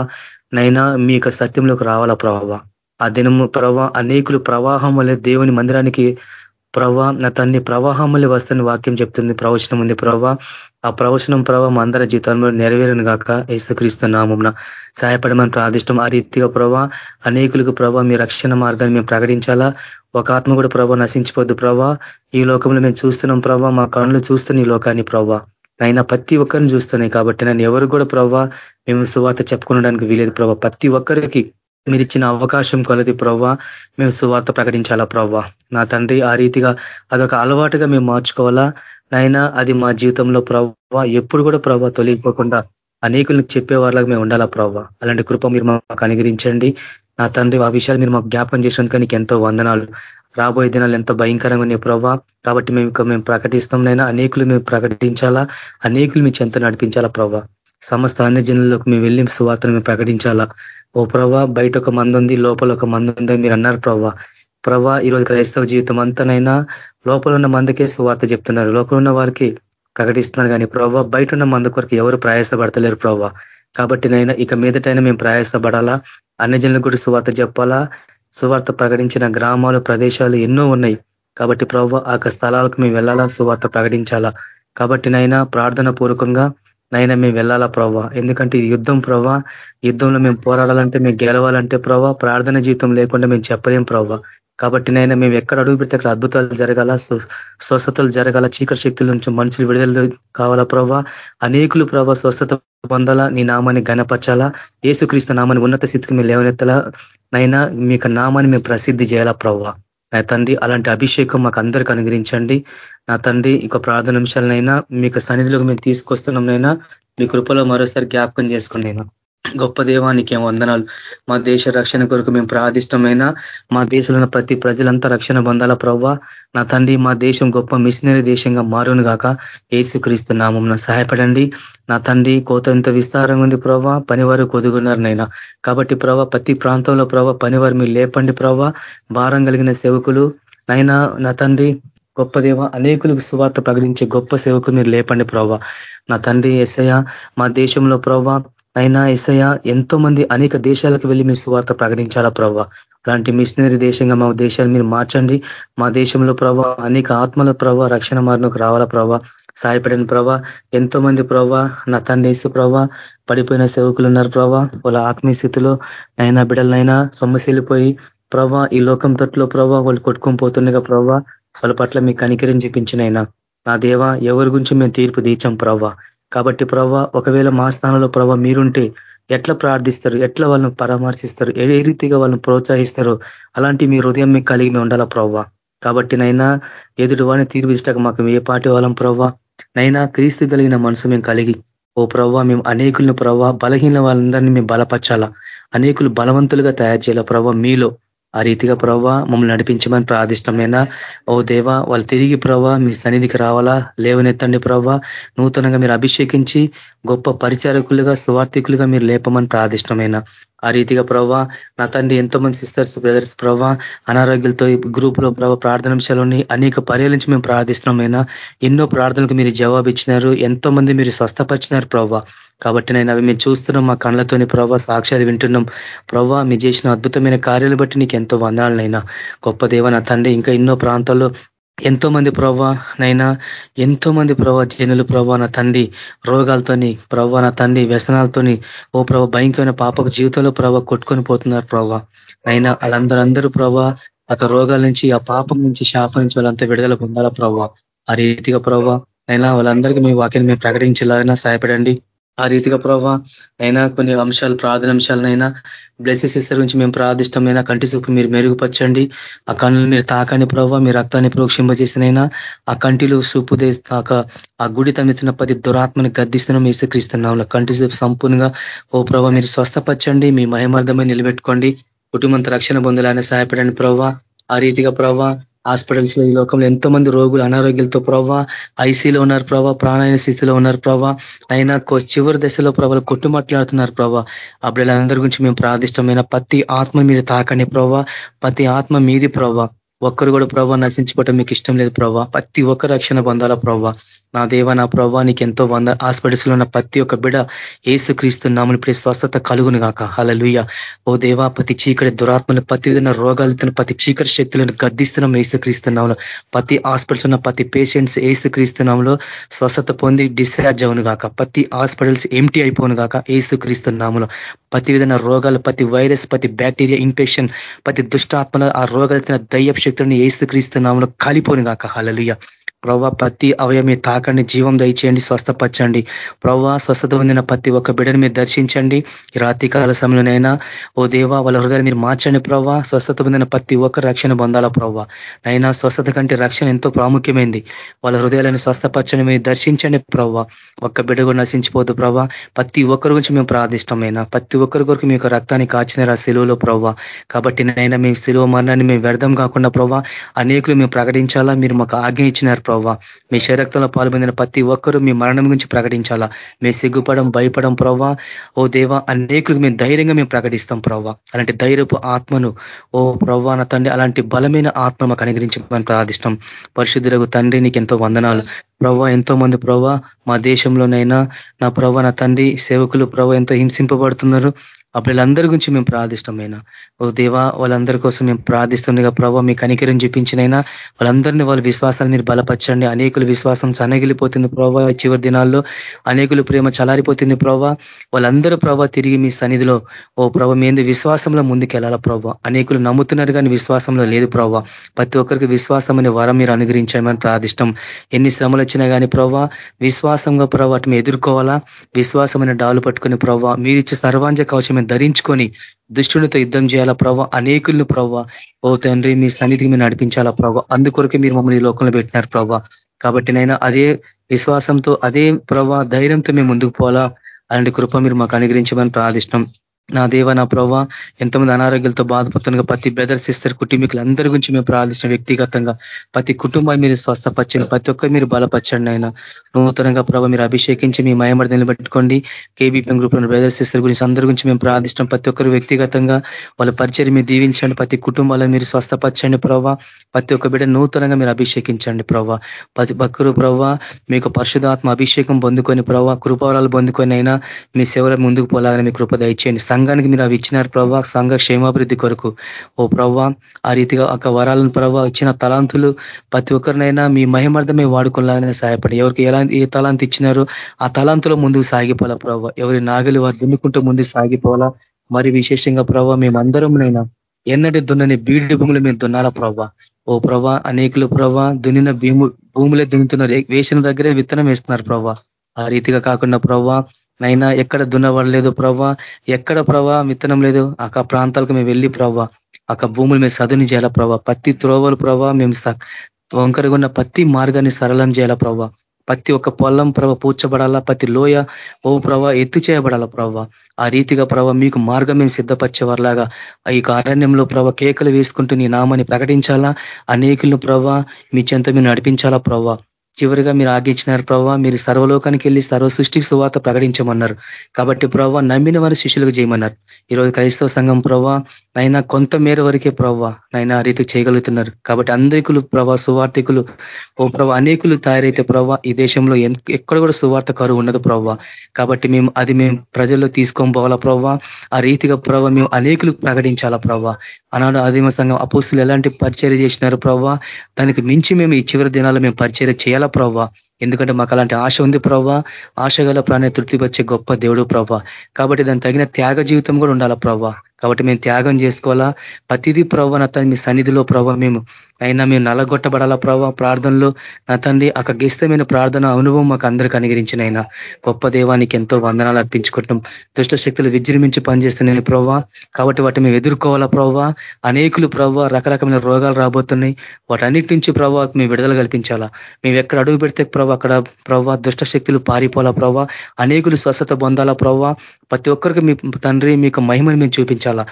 నైనా మీ యొక్క సత్యంలోకి రావాలా ప్రభావ ఆ దినము ప్రభా అనేకులు ప్రవాహం వల్ల దేవుని మందిరానికి ప్రభా నా తన్ని ప్రవాహం వల్ల వస్తని వాక్యం చెప్తుంది. ప్రవచనం ఉంది ప్రభా. ఆ ప్రవచనం ప్రభావ మా అందరి జీవితంలో నెరవేరను గాక ఏసుక్రీస్తు నామంన సహాయపడమని ప్రార్థిష్టం. ఆ రీతిగా ప్రభా అనేకులకు ప్రభా మీ రక్షణ మార్గాన్ని మేము ప్రకటించాలా? ఒక ఆత్మ కూడా ప్రభా నశించిపోద్దు ప్రభా. ఈ లోకంలో మేము చూస్తున్నాం ప్రభా మా కళ్ళు చూస్తున్న ఈ లోకాన్ని ప్రభా. అయినా ప్రతి ఒక్కరిని చూస్తున్నాయి కాబట్టి నన్ను ఎవరు కూడా ప్రభావ మేము సువార్త చెప్పుకునడానికి వీలేదు ప్రభా. ప్రతి ఒక్కరికి మీరు ఇచ్చిన అవకాశం కొలది ప్రవ్వా. మేము సువార్త ప్రకటించాలా ప్రవ్వా? నా తండ్రి ఆ రీతిగా అదొక అలవాటుగా మేము మార్చుకోవాలా? నైనా అది మా జీవితంలో ప్రవ్వా ఎప్పుడు కూడా ప్రభావ తొలగిపోకుండా అనేకులకు చెప్పేవారిలాగా మేము ఉండాలా ప్రవ్వా? అలాంటి కృప మీరు మాకు అనుగ్రహించండి. నా తండ్రి ఆ విషయాలు మీరు మాకు జ్ఞాపం చేసినందుకు నీకు ఎంతో వందనాలు. రాబోయే దినాలు ఎంతో భయంకరంగా ఉన్నాయి ప్రభావ కాబట్టి మేము మేము ప్రకటిస్తాం నైనా. అనేకులు మేము ప్రకటించాలా? అనేకులు మీ చెంత నడిపించాలా ప్రభావ సమస్త అన్ని జనులకు మేము వెళ్ళి సువార్తను మేము ప్రకటించాలా? ఓ ప్రభా బయట ఒక మంది ఉంది లోపల ఒక మంది ఉంది మీరు అన్నారు ప్రభా ప్రభా ఈరోజు క్రైస్తవ జీవితం అంతనైనా లోపల ఉన్న మందికే సువార్త చెప్తున్నారు. లోపల ఉన్న వారికి ప్రకటిస్తున్నారు కానీ ప్రభావ బయట ఉన్న మంది కొరకు ఎవరు ప్రయాసపడతలేరు ప్రభావ కాబట్టి నైనా ఇక మీదటైనా మేము ప్రయాసపడాలా? అన్ని జనులకు కూడా సువార్త చెప్పాలా? సువార్త ప్రకటించిన గ్రామాలు ప్రదేశాలు ఎన్నో ఉన్నాయి. కాబట్టి ప్రభావ ఆ స్థలాలకు మేము వెళ్ళాలా? సువార్త ప్రకటించాలా? కాబట్టి నైనా ప్రార్థన పూర్వకంగా నైనా మేము వెళ్ళాలా ప్రభా ఎందుకంటే యుద్ధం ప్రభా యుద్ధంలో మేము పోరాడాలంటే మేము గెలవాలంటే ప్రభా ప్రార్థన జీవితం లేకుండా మేము చెప్పలేం ప్రభావ కాబట్టి నైనా మేము ఎక్కడ అడుగు పెడితే అక్కడ అద్భుతాలు జరగాల స్వస్థతలు జరగాల చీకటి శక్తుల నుంచి మనుషులు విడుదల కావాలా ప్రభావ అనేకులు ప్రభావ స్వస్థత పొందాలా నీ నామాన్ని గణపరచాలా ఏసుక్రీస్తు నామాన్ని ఉన్నత స్థితికి మేము లేవనెత్తలా? నైనా మీకు నామాన్ని మేము ప్రసిద్ధి చేయాలా ప్రభావ నా తండ్రి అలాంటి అభిషేకం మాకు అందరికి అనుగ్రహించండి. నా తండ్రి ఇక ప్రార్థన నిమిషాలనైనా మీకు సన్నిధిలోకి మేము తీసుకొస్తున్నాంనైనా మీ కృపలో మరోసారి జ్ఞాపకం చేసుకునేనా గొప్ప దేవానికి వందనాలు. మా దేశ రక్షణ కొరకు మేము ప్రాదిష్టమైన మా దేశంలో ప్రతి ప్రజలంతా రక్షణ పొందాల ప్రవ్వా? నా తండ్రి మా దేశం గొప్ప మిషనరీ దేశంగా మారును గాక. ఏసుక్రీస్తు నామం సహాయపడండి. నా తండ్రి కోత ఎంత విస్తారంగా ఉంది ప్రభావ పనివారు కొదుగున్నారు నైనా కాబట్టి ప్రభావ ప్రతి ప్రాంతంలో ప్రభావ పనివారు మీరు లేపండి ప్రభావ భారం కలిగిన సేవకులు. నైనా నా తండ్రి గొప్ప దేవ అనేకులకు సువార్త ప్రకటించే గొప్ప సేవకు మీరు లేపండి ప్రభావ నా తండ్రి ఎస్ఐ మా దేశంలో ప్రభావ అయినా ఇసయ ఎంతో మంది అనేక దేశాలకు వెళ్ళి మీ సువార్త ప్రకటించాలా ప్రవ్వ? అలాంటి మిషనరీ దేశంగా మా దేశాలు మీరు మార్చండి. మా దేశంలో ప్రభావ అనేక ఆత్మల ప్రభావ రక్షణ మార్గంకు రావాలా ప్రభావ సాయపడిన ప్రభా ఎంతో మంది ప్రభా నా తండ్రి వేసు ప్రభా పడిపోయిన సేవకులు ఉన్నారు ప్రభా వాళ్ళ ఆత్మీయ స్థితిలో అయినా బిడ్డలైనా సొమ్మసిల్లిపోయి ప్రభా ఈ లోకం తట్లో ప్రభా వాళ్ళు కొట్టుకొని పోతుండగా ప్రభా వాళ్ళ పట్ల మీ కనికరిని చూపించినైనా నా దేవ ఎవరి గురించి మేము తీర్పు తీర్చాం ప్రభా కాబట్టి ప్రభా ఒకవేళ మా స్థానంలో ప్రభా మీరుంటే ఎట్లా ప్రార్థిస్తారు? ఎట్లా వాళ్ళని పరామర్శిస్తారు? ఏ రీతిగా వాళ్ళని ప్రోత్సహిస్తారు? అలాంటి మీ హృదయం మీకు కలిగి మేము ఉండాలా ప్రవ్వా? కాబట్టి నైనా ఎదుటి వాడిని తీర్పిస్తాక మాకు ఏ పాటి వాళ్ళం ప్రవ్వా? నైనా క్రీస్తు కలిగిన మనసు మేము కలిగి ఓ ప్రవ్వా మేము అనేకులను ప్రవ్వా బలహీన వాళ్ళందరినీ మేము బలపరచాలా? అనేకులు బలవంతులుగా తయారు చేయాలా ప్రవ్వా మీలో? ఆ రీతిగా ప్రవ్వా మమ్మల్ని నడిపించమని ప్రార్థిష్టమైనా ఓ దేవా వాళ్ళు తిరిగి ప్రవ్వా మీ సన్నిధికి రావాలా? లేవనెత్తండి ప్రవ్వా. నూతనంగా మీరు అభిషేకించి గొప్ప పరిచారకులుగా సువార్థికులుగా మీరు లేపమని ప్రార్థిష్టమైన ఆ రీతిగా ప్రవ్వా నా తండ్రి ఎంతోమంది సిస్టర్స్ బ్రదర్స్ ప్రవ్వా అనారోగ్యాలతో గ్రూప్లో ప్రభావ ప్రార్థనాంశాలని అనేక పర్యాలించి మేము ప్రార్థిస్తున్నామైనా ఎన్నో ప్రార్థనలకు మీరు జవాబు ఇచ్చినారు ఎంతో మంది మీరు స్వస్థపరిచినారు ప్రవ్వా కాబట్టి నేను అవి మేము చూస్తున్నాం మా కళ్ళతోని ప్రభావ సాక్ష్యాలు వింటున్నాం. ప్రభావ మీరు చేసిన అద్భుతమైన కార్యాలు బట్టి నీకు ఎంతో వందనాలనైనా గొప్ప దేవ నా తండ్రి ఇంకా ఎన్నో ప్రాంతాల్లో ఎంతో మంది ప్రవ్వా నైనా ఎంతో మంది ప్రభా జనులు ప్రభా నా తండ్రి రోగాలతోని ప్రభా నా తండ్రి వ్యసనాలతోని ఓ ప్రభా భయంకరమైన పాపకు జీవితంలో ప్రభా కొట్టుకొని పోతున్నారు ప్రభా అయినా వాళ్ళందరూ ప్రభా అత రోగాల నుంచి ఆ పాపం నుంచి శాపం నుంచి వాళ్ళంతా విడుదల పొందాలా ప్రభావ ఆ రీతిగా ప్రభావ అయినా వాళ్ళందరికీ మీ వాక్యాన్ని మేము ప్రకటించేలాగా సహాయపడండి. ఆ రీతిగా ప్రభా అయినా కొన్ని అంశాలు ప్రార్థన అంశాలనైనా బ్లెసెస్ ఇస్తారు గురించి మేము ప్రార్థిష్టమైన కంటి చూపు మీరు మెరుగుపరచండి. ఆ కన్నులు మీరు తాకని ప్రభావ మీ రక్తాన్ని ప్రోక్షింపజేసినైనా ఆ కంటిలో చూపు తాక ఆ గుడి తమ్మిస్తున్న పది దురాత్మని గద్దిస్తున్నాం ఏసుక్రీస్తున్నాం కంటి చూపు సంపూర్ణంగా ఓ ప్రభావ మీరు స్వస్థపరచండి మీ మహిమార్థమై నిలబెట్టుకోండి. కుటుంబంతో రక్షణ పొందాలని సహాయపడండి ప్రభావ ఆ రీతిగా ప్రభావ హాస్పిటల్స్లో ఈ లోకంలో ఎంతో మంది రోగులు అనారోగ్యాలతో ప్రభావ ఐసీలో ఉన్నారు ప్రభా ప్రాణాయన స్థితిలో ఉన్నారు ప్రభా. అయినా చివరి దశలో ప్రభావ కొట్టుమాట్లాడుతున్నారు ప్రభా. అప్పుడు అందరి గురించి మేము ప్రార్థిష్టమైన ప్రతి ఆత్మ మీద తాకండి ప్రభా. ప్రతి ఆత్మ మీది ప్రభా. ఒక్కరు కూడా ప్రభావ నశించుకోవటం మీకు ఇష్టం లేదు ప్రభావ ప్రతి ఒక్క రక్షణ పొందాలా ప్రభావ నా దేవ నా ప్రభా నీకు ఎంతో వంద హాస్పిటల్స్లో ఉన్న ప్రతి ఒక్క బిడ ఏసు క్రీస్తున్నామని ఇప్పుడు స్వస్థత కలుగును కాక హలలుయ ఓ దేవా ప్రతి చీకటి దురాత్మను ప్రతి విధంగా రోగాలతో ప్రతి చీకటి శక్తులను గద్దిస్తున్నాం ఏసు నామలో ప్రతి హాస్పిటల్స్ ఉన్న ప్రతి పేషెంట్స్ ఏసు క్రీస్తున్నాంలో స్వస్థత పొంది డిశ్చార్జ్ అవును కాక ప్రతి హాస్పిటల్స్ ఎంటీ అయిపోను కాక ఏసు నామలో ప్రతి విధంగా రోగాలు ప్రతి వైరస్ ప్రతి బ్యాక్టీరియా ఇన్ఫెక్షన్ ప్రతి దుష్టాత్మల ఆ రోగాలు దయ్యపు శక్తులను ఏసు క్రీస్తున్నాములో కాలిపోను కాక హలలుయ ప్రవ్వా ప్రతి అవయం తాకండి జీవం దయచేయండి స్వస్థపరచండి. ప్రవ్వా స్వస్థత పొందిన ప్రతి ఒక్క బిడ్డను మీరు దర్శించండి. ఈ రాత్రి కాల సమయంలోనైనా ఓ దేవా వాళ్ళ హృదయాలు మీరు మార్చండి ప్రవ్వా. స్వస్థత పొందిన ప్రతి ఒక్క రక్షణ పొందాలా ప్రవ్వా. నైనా స్వస్థత కంటే రక్షణ ఎంతో ప్రాముఖ్యమైంది. వాళ్ళ హృదయాలను స్వస్థపరచండి మీరు దర్శించండి ప్రవ్వా. ఒక్క బిడ్డ కూడా నశించిపోదు ప్రవ్వా. ప్రతి ఒక్కరి గురించి మేము ప్రార్థిష్టమైనా ప్రతి ఒక్కరి కొరకు మీకు రక్తాన్ని కాచిన ఆ సెలువులో ప్రవ్వా. కాబట్టి నైనా మీ సెలువు మరణాన్ని మేము వ్యర్థం కాకుండా ప్రవ్వా అనేకులు మేము ప్రకటించాలా మీరు మాకు ఆజ్ఞ ఇచ్చినారు ప్రవ్వా. మీ శరక్తంలో పాల్పొందిన ప్రతి ఒక్కరూ మీ మరణం గురించి ప్రకటించాలా? మీ సిగ్గుపడం భయపడం ప్రవ్వా. ఓ దేవా అనేకులకు మేము ధైర్యంగా మేము ప్రకటిస్తాం ప్రవ్వా. అలాంటి ధైర్యపు ఆత్మను ఓ ప్రవ్వా నా తండ్రి అలాంటి బలమైన ఆత్మ మాకు అనుగ్రహించమని ప్రార్థిష్టం పరిశుద్ధులకు తండ్రి నీకు ఎంతో వందనాలు. ప్రవ్వ ఎంతో మంది ప్రవ్వ మా దేశంలోనైనా నా ప్రవ్వ నా తండ్రి సేవకులు ప్రవ్వ ఎంతో హింసింపబడుతున్నారు. ఆ పిల్లలందరి గురించి మేము ప్రార్థిష్టమైనా. ఓ దేవా వాళ్ళందరి కోసం మేము ప్రార్థిస్తుండగా ప్రభావ మీ కనికరం చూపించినైనా వాళ్ళందరినీ వాళ్ళ విశ్వాసాలు మీరు బలపరచండి. అనేకుల విశ్వాసం చనగిలిపోతుంది ప్రభావ చివరి దినాల్లో. అనేకులు ప్రేమ చలారిపోతుంది ప్రభావ వాళ్ళందరూ ప్రభావ తిరిగి మీ సన్నిధిలో ఓ ప్రభావ మీద విశ్వాసంలో ముందుకు వెళ్ళాలా ప్రభావ అనేకులు నమ్ముతున్నారు కానీ విశ్వాసంలో లేదు ప్రభావ ప్రతి ఒక్కరికి విశ్వాసం అనే వరం మీరు అనుగ్రహించమని ప్రార్థిష్టం. ఎన్ని శ్రమలు వచ్చినా కానీ ప్రభావ విశ్వాసంగా ప్రభావ వాటిని ఎదుర్కోవాలా? విశ్వాసమైన డాలు పట్టుకుని ప్రభావ మీరు ఇచ్చే సర్వాంజ కవచం ధరించుకొని దుష్టునితో యుద్ధం చేయాలా ప్రభావ అనేకులను ప్రభావ ఓ తండ్రి మీ సన్నిధికి మీరు నడిపించాలా ప్రభావ అందుకొరకే మీరు మమ్మల్ని లోకంలో పెట్టినారు ప్రభావ కాబట్టి నైనా అదే విశ్వాసంతో అదే ప్రభావ ధైర్యంతో మేము ముందుకు పోవాలా? అలాంటి కృప మీరు మాకు అనుగ్రహించమని ప్రార్థిష్టం నా దేవ నా ప్రభావ ఎంతమంది అనారోగ్యాలతో బాధపడుతున్న ప్రతి బ్రదర్ సిస్టర్ కుటుంబీకులు అందరి గురించి మేము ప్రార్థించిన వ్యక్తిగతంగా ప్రతి కుటుంబాన్ని మీరు స్వస్థపచ్చండి ప్రతి ఒక్కరు మీరు బలపరచండి ఆయన నూతనంగా ప్రభావ మీరు అభిషేకించి మీ మయమడి నిలబెట్టుకోండి. కేబీపీఎం గ్రూప్లో బ్రదర్ సిస్టర్ గురించి అందరి గురించి మేము ప్రార్థిస్తాం ప్రతి ఒక్కరు వ్యక్తిగతంగా వాళ్ళ పరిచయం మీరు దీవించండి. ప్రతి కుటుంబాలను మీరు స్వస్థపరచండి ప్రభావ ప్రతి ఒక్క బిడ్డ నూతనంగా మీరు అభిషేకించండి ప్రభావ ప్రతి ఒక్కరు ప్రభావ మీకు పరిశుధాత్మ అభిషేకం పొందుకొని ప్రభావ కృపవరాలు పొందుకొని అయినా మీ సేవల ముందుకు పోలాలని మీ కృప దయచేయండి. సంఘానికి మీరు అవి ఇచ్చినారు ప్రభావ సంఘ క్షేమాభివృద్ధి కొరకు. ఓ ప్రవ్వా ఆ రీతిగా ఒక వరాలను ప్రభావ ఇచ్చిన తలాంతులు ప్రతి ఒక్కరినైనా మీ మహిమార్థమే వాడుకోవాలని సహాయపడి. ఎవరికి ఎలా ఏ తలాంతి ఇచ్చినారో ఆ తలాంతులో ముందుకు సాగిపోవాలా ప్రభావ ఎవరి నాగలి వారు దున్నుకుంటూ ముందుకు సాగిపోవాలా. మరి విశేషంగా ప్రభావ మేమందరంనైనా ఎన్నటి దున్నని బీడి భూములు మేము దున్నాలా ప్రభావ ఓ ప్రభా అనేకులు ప్రభా దున్నిన భూము భూములే దున్నుతున్నారు. వేసిన దగ్గరే విత్తనం వేస్తున్నారు ప్రభా. ఆ రీతిగా కాకుండా ప్రభా నైనా ఎక్కడ దున్నబడలేదు ప్రవ్వా? ఎక్కడ ప్రభా విత్తనం లేదు. ఆ ప్రాంతాలకు మేము వెళ్ళి ప్రవ్వా. ఆ భూములు మేము సదుని చేయాలా ప్రవ్వా? పత్తి త్రోవలు ప్రభా మేము వంకరగున్న ప్రతి పత్తి మార్గాన్ని సరళం చేయాలా ప్రభా ప్రతి ఒక్క పొలం ప్రభ పూడ్చబడాలా? ప్రతి లోయ ఓ ప్రభ ఎత్తు చేయబడాలా ప్రభ ఆ రీతిగా ప్రభ మీకు మార్గం మేము సిద్ధపరిచేవారిలాగా. ఈ కారణ్యంలో ప్రభ కేకలు వేసుకుంటూ నీ నామాన్ని ప్రకటించాలా? అనేకులను ప్రభ మీ చెంత మీరు నడిపించాలా ప్రభ చివరిగా మీరు ఆగించినారు ప్రభావ మీరు సర్వలోకానికి వెళ్ళి సర్వ సృష్టి సువాత ప్రకటించమన్నారు. కాబట్టి ప్రవ్వ నమ్మిన వారి శిష్యులకు చేయమన్నారు. ఈరోజు క్రైస్తవ సంఘం ప్రవ్వ నైనా కొంత మేర వరకే ప్రభావ నైనా ఆ రీతి చేయగలుగుతున్నారు. కాబట్టి అందరికులు ప్రభా సువార్థికులు ఓ ప్రభా అనేకులు తయారైతే ప్రవ్వ ఈ దేశంలో ఎక్కడ కూడా సువార్త కరువు ఉండదు ప్రవ్వ. కాబట్టి మేము అది మేము ప్రజల్లో తీసుకొని పోవాలా ప్రవ్వ? ఆ రీతిగా ప్రవ్వ మేము అనేకులు ప్రకటించాలా ప్రవ్వ? అనాడు ఆదిమ సంఘం అపోస్తులు ఎలాంటి పరిచయం చేసినారు ప్రవ్వ? దానికి మించి మేము ఈ చివరి దినాల్లో మేము పరిచయం చేయాలా ప్రభావ ఎందుకంటే మాకు అలాంటి ఆశ ఉంది ప్రభావ ఆశ గల తృప్తి వచ్చే గొప్ప దేవుడు ప్రభావ కాబట్టి దాని తగిన త్యాగ జీవితం కూడా ఉండాలా ప్రభావ కాబట్టి మేము త్యాగం చేసుకోవాలా? ప్రతిదీ ప్రవ్వ నా మీ సన్నిధిలో ప్రభావ మేము. అయినా మేము నలగొట్టబడాలా ప్రభావ ప్రార్థనలో నా తండ్రి ఒక గెస్తమైన ప్రార్థన అనుభవం మాకు అందరికి అనుగరించిన అయినా గొప్ప దేవానికి ఎంతో వందనాలు అర్పించుకుంటాం దుష్ట శక్తులు విజృంభించి పనిచేస్తున్నాయి ప్రభావ కాబట్టి వాటి మేము ఎదుర్కోవాలా ప్రభావ అనేకులు ప్రవ్వ రకరకమైన రోగాలు రాబోతున్నాయి. వాటన్నిటి నుంచి ప్రభావ మేము విడుదల కల్పించాలా? మేము ఎక్కడ అడుగు పెడితే ప్రభావ అక్కడ ప్రవ్వ దుష్ట శక్తులు పారిపోవాలా ప్రవ్వ అనేకులు స్వస్థత పొందాలా ప్రభావ ప్రతి ఒక్కరికి మీ తండ్రి మీకు మహిమని మేము చూపించాలా.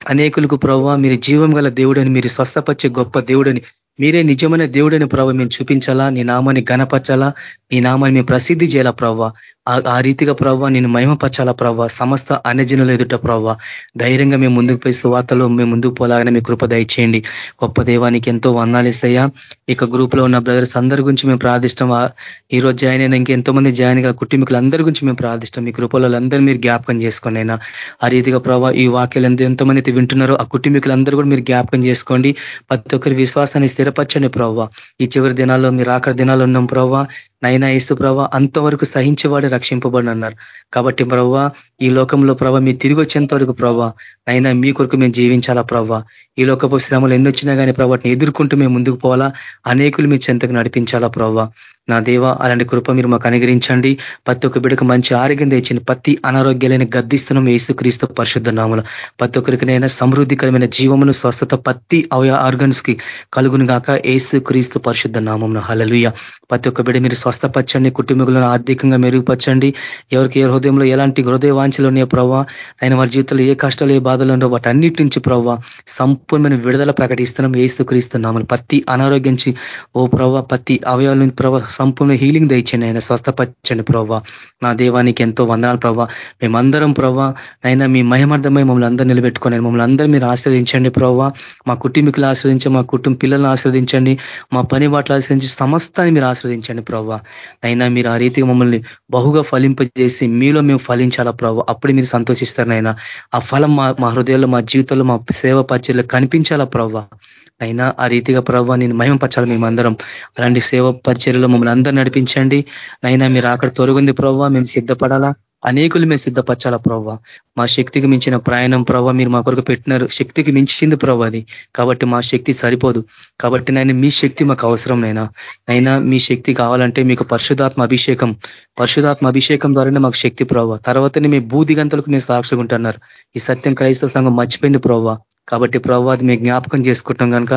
అనేకులకు ప్రవ్వ మీరు జీవం గల దేవుడని మీరు స్వస్థపరిచే గొప్ప దేవుడని మీరే నిజమైన దేవుడని ప్రభావ మేము చూపించాలా నీ నామాన్ని గణపరచాలా నీ నామాన్ని మేము ప్రసిద్ధి చేయాలా ప్రభావ ఆ రీతిగా ప్రభావ నేను మహిమపరచాలా ప్రభావ సమస్త అన్యజనులు ఎదుట ప్రవ్వ. ధైర్యంగా మేము ముందుకు పోయి సువార్తలో మేము ముందుకు పోలాగానే మీ కృప దయచేయండి. గొప్ప దేవానికి ఎంతో వందాలిస్తాయా ఇక గ్రూప్లో ఉన్న బ్రదర్స్ అందరి గురించి మేము ప్రార్థిష్టం. ఈ రోజు జాయిన్ అయినా ఇంకెంతో మంది జాయిన్ గల కుటుంబీకులందరి గురించి మేము ప్రార్థిష్టం. మీ కృపలో అందరూ మీరు జ్ఞాపకం చేసుకోండి అయినా. ఆ రీతిగా ప్రభావ ఈ వాక్యాలు ఎంత ఎంతమంది అయితే వింటున్నారో ఆ కుటుంబీకులందరూ కూడా మీరు జ్ఞాపకం చేసుకోండి. ప్రతి ఒక్కరి విశ్వాసాన్ని స్థిరపరచండి ప్రభావ ఈ చివరి దినాల్లో మీరు ఆఖరి దినాలు ఉన్నాం ప్రభావ నైనా ఇస్తు ప్రభావ అంతవరకు సహించేవాడు రక్షింపబడి అన్నారు కాబట్టి ప్రభావ ఈ లోకంలో ప్రభావ మీరు తిరిగి వచ్చేంత వరకు ప్రభావ అయినా మీ కొరకు మేము జీవించాలా ప్రభావ ఈ లోకపు శ్రమలు ఎన్ని వచ్చినా కానీ ప్రభాటిని ఎదుర్కొంటూ మేము ముందుకు పోవాలా? అనేకులు మీ చెంతకు నడిపించాలా ప్రభావ నా దేవ అలాంటి కృప మీరు మాకు అనుగ్రహించండి. ప్రతి ఒక్క బిడకు మంచి ఆరోగ్యం తెచ్చింది ప్రతి అనారోగ్యాలైన గద్దిస్తున్నాం ఏసు క్రీస్తు పరిశుద్ధ నామలు ప్రతి ఒక్కరికినైనా సమృద్ధికరమైన జీవమును స్వస్థత ప్రతి అవయ ఆర్గన్స్కి కలుగును గాక. ఏసు క్రీస్తు పరిశుద్ధ నామం హలలుయ ప్రతి ఒక్క బిడ మీరు స్వస్థపరచండి. కుటుంబీకులను ఆర్థికంగా మెరుగుపరచండి. ఎవరికి ఏ హృదయంలో ఎలాంటి హృదయ వాంఛలు ఉన్నాయో ప్రభావ ఆయన వారి జీవితంలో ఏ కష్టాలు ఏ బాధలు ఉన్నాయో వాటి అన్నిటి నుంచి ప్రభావ సంపూర్ణమైన విడుదల ప్రకటిస్తున్నాం. ఏసు నామలు ప్రతి అనారోగ్యంచి ఓ ప్రభావ ప్రతి అవయవాల నుంచి ప్రవ సంపూర్ణ హీలింగ్ దయచండి ఆయన స్వస్థపరచండి ప్రభావ నా దేవానికి ఎంతో వందనాలు ప్రభావ మేమందరం ప్రభావ అయినా మీ మహిమార్థమై మమ్మల్ని అందరూ నిలబెట్టుకొని మమ్మల్ని అందరూ మీరు ఆశ్రదించండి ప్రభావ మా కుటుంబీకులు ఆశ్రదించండి మా కుటుంబ పిల్లలను ఆశ్రదించండి మా పని వాటిని ఆశ్రదించి సమస్తాన్ని మీరు ఆశ్రదించండి ప్రభావ అయినా మీరు ఆ రీతిగా మమ్మల్ని బహుగా ఫలింపజేసి మీలో మేము ఫలించాలా ప్రభావ అప్పుడు మీరు సంతోషిస్తారు నాయన. ఆ ఫలం మా మా హృదయాల్లో మా జీవితంలో మా సేవ పరిచయలో కనిపించాలా ప్రభావ అయినా ఆ రీతిగా ప్రభావ నేను మహిమపరచాలి మేమందరం. అలాంటి సేవ పరిచర్యలో మమ్మల్ని అందరూ నడిపించండి. నైనా మీరు అక్కడ తొలగింది ప్రభావ మేము సిద్ధపడాలా? అనేకులు మేము సిద్ధపరచాలా ప్రవ్వ? మా శక్తికి మించిన ప్రయాణం ప్రభావ మీరు మా కొరకు పెట్టినారు. శక్తికి మించింది ప్రభావ అది. కాబట్టి మా శక్తి సరిపోదు. కాబట్టి నేను మీ శక్తి మాకు అవసరం నైనా. నైనా మీ శక్తి కావాలంటే మీకు పరిశుధాత్మ అభిషేకం. పరిశుధాత్మ అభిషేకం ద్వారానే మాకు శక్తి ప్రభావ తర్వాతనే మీ బూదిగంతలకు మేము సాక్షిగా ఉంటున్నారు. ఈ సత్యం క్రైస్తవ సంఘం మర్చిపోయింది ప్రవ్వ. కాబట్టి ప్రభావ అది మేము జ్ఞాపకం చేసుకుంటాం కనుక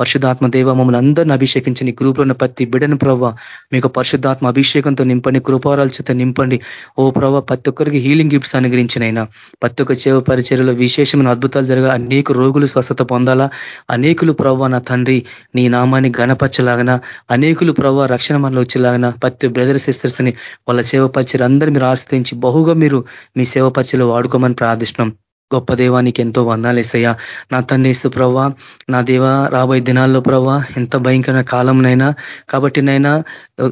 పరిశుద్ధాత్మ దేవ మమ్మల్ని అందరిని అభిషేకించి నీ గ్రూప్లో ఉన్న ప్రతి బిడను ప్రభావ మీకు పరిశుద్ధాత్మ అభిషేకంతో నింపండి కృపారాల చేత నింపండి. ఓ ప్రభావ ప్రతి ఒక్కరికి హీలింగ్ గిఫ్ట్స్ అనుగ్రహించినైనా ప్రతి ఒక్క చేవ పరిచర్లో విశేషమైన అద్భుతాలు జరగా అనేక రోగులు స్వస్థత పొందాలా అనేకులు ప్రభావ నా తండ్రి నీ నామాన్ని గణపరచలాగన అనేకులు ప్రభావ రక్షణ మనలో వచ్చేలాగన ప్రతి బ్రదర్ సిస్టర్స్ని వాళ్ళ సేవ పరిచయం అందరూ మీరు ఆశ్రయించి బహుగా మీరు మీ సేవ పరిచయలో వాడుకోమని ప్రార్థిస్తున్నాం. గొప్ప దేవానికి ఎంతో వందాలు వందాలేసయ్యా నా తండ్రి ఇసు ప్రవ్వా నా దేవ రాబోయే దినాల్లో ప్రవ్వా ఎంత భయంకర కాలంనైనా కాబట్టి నైనా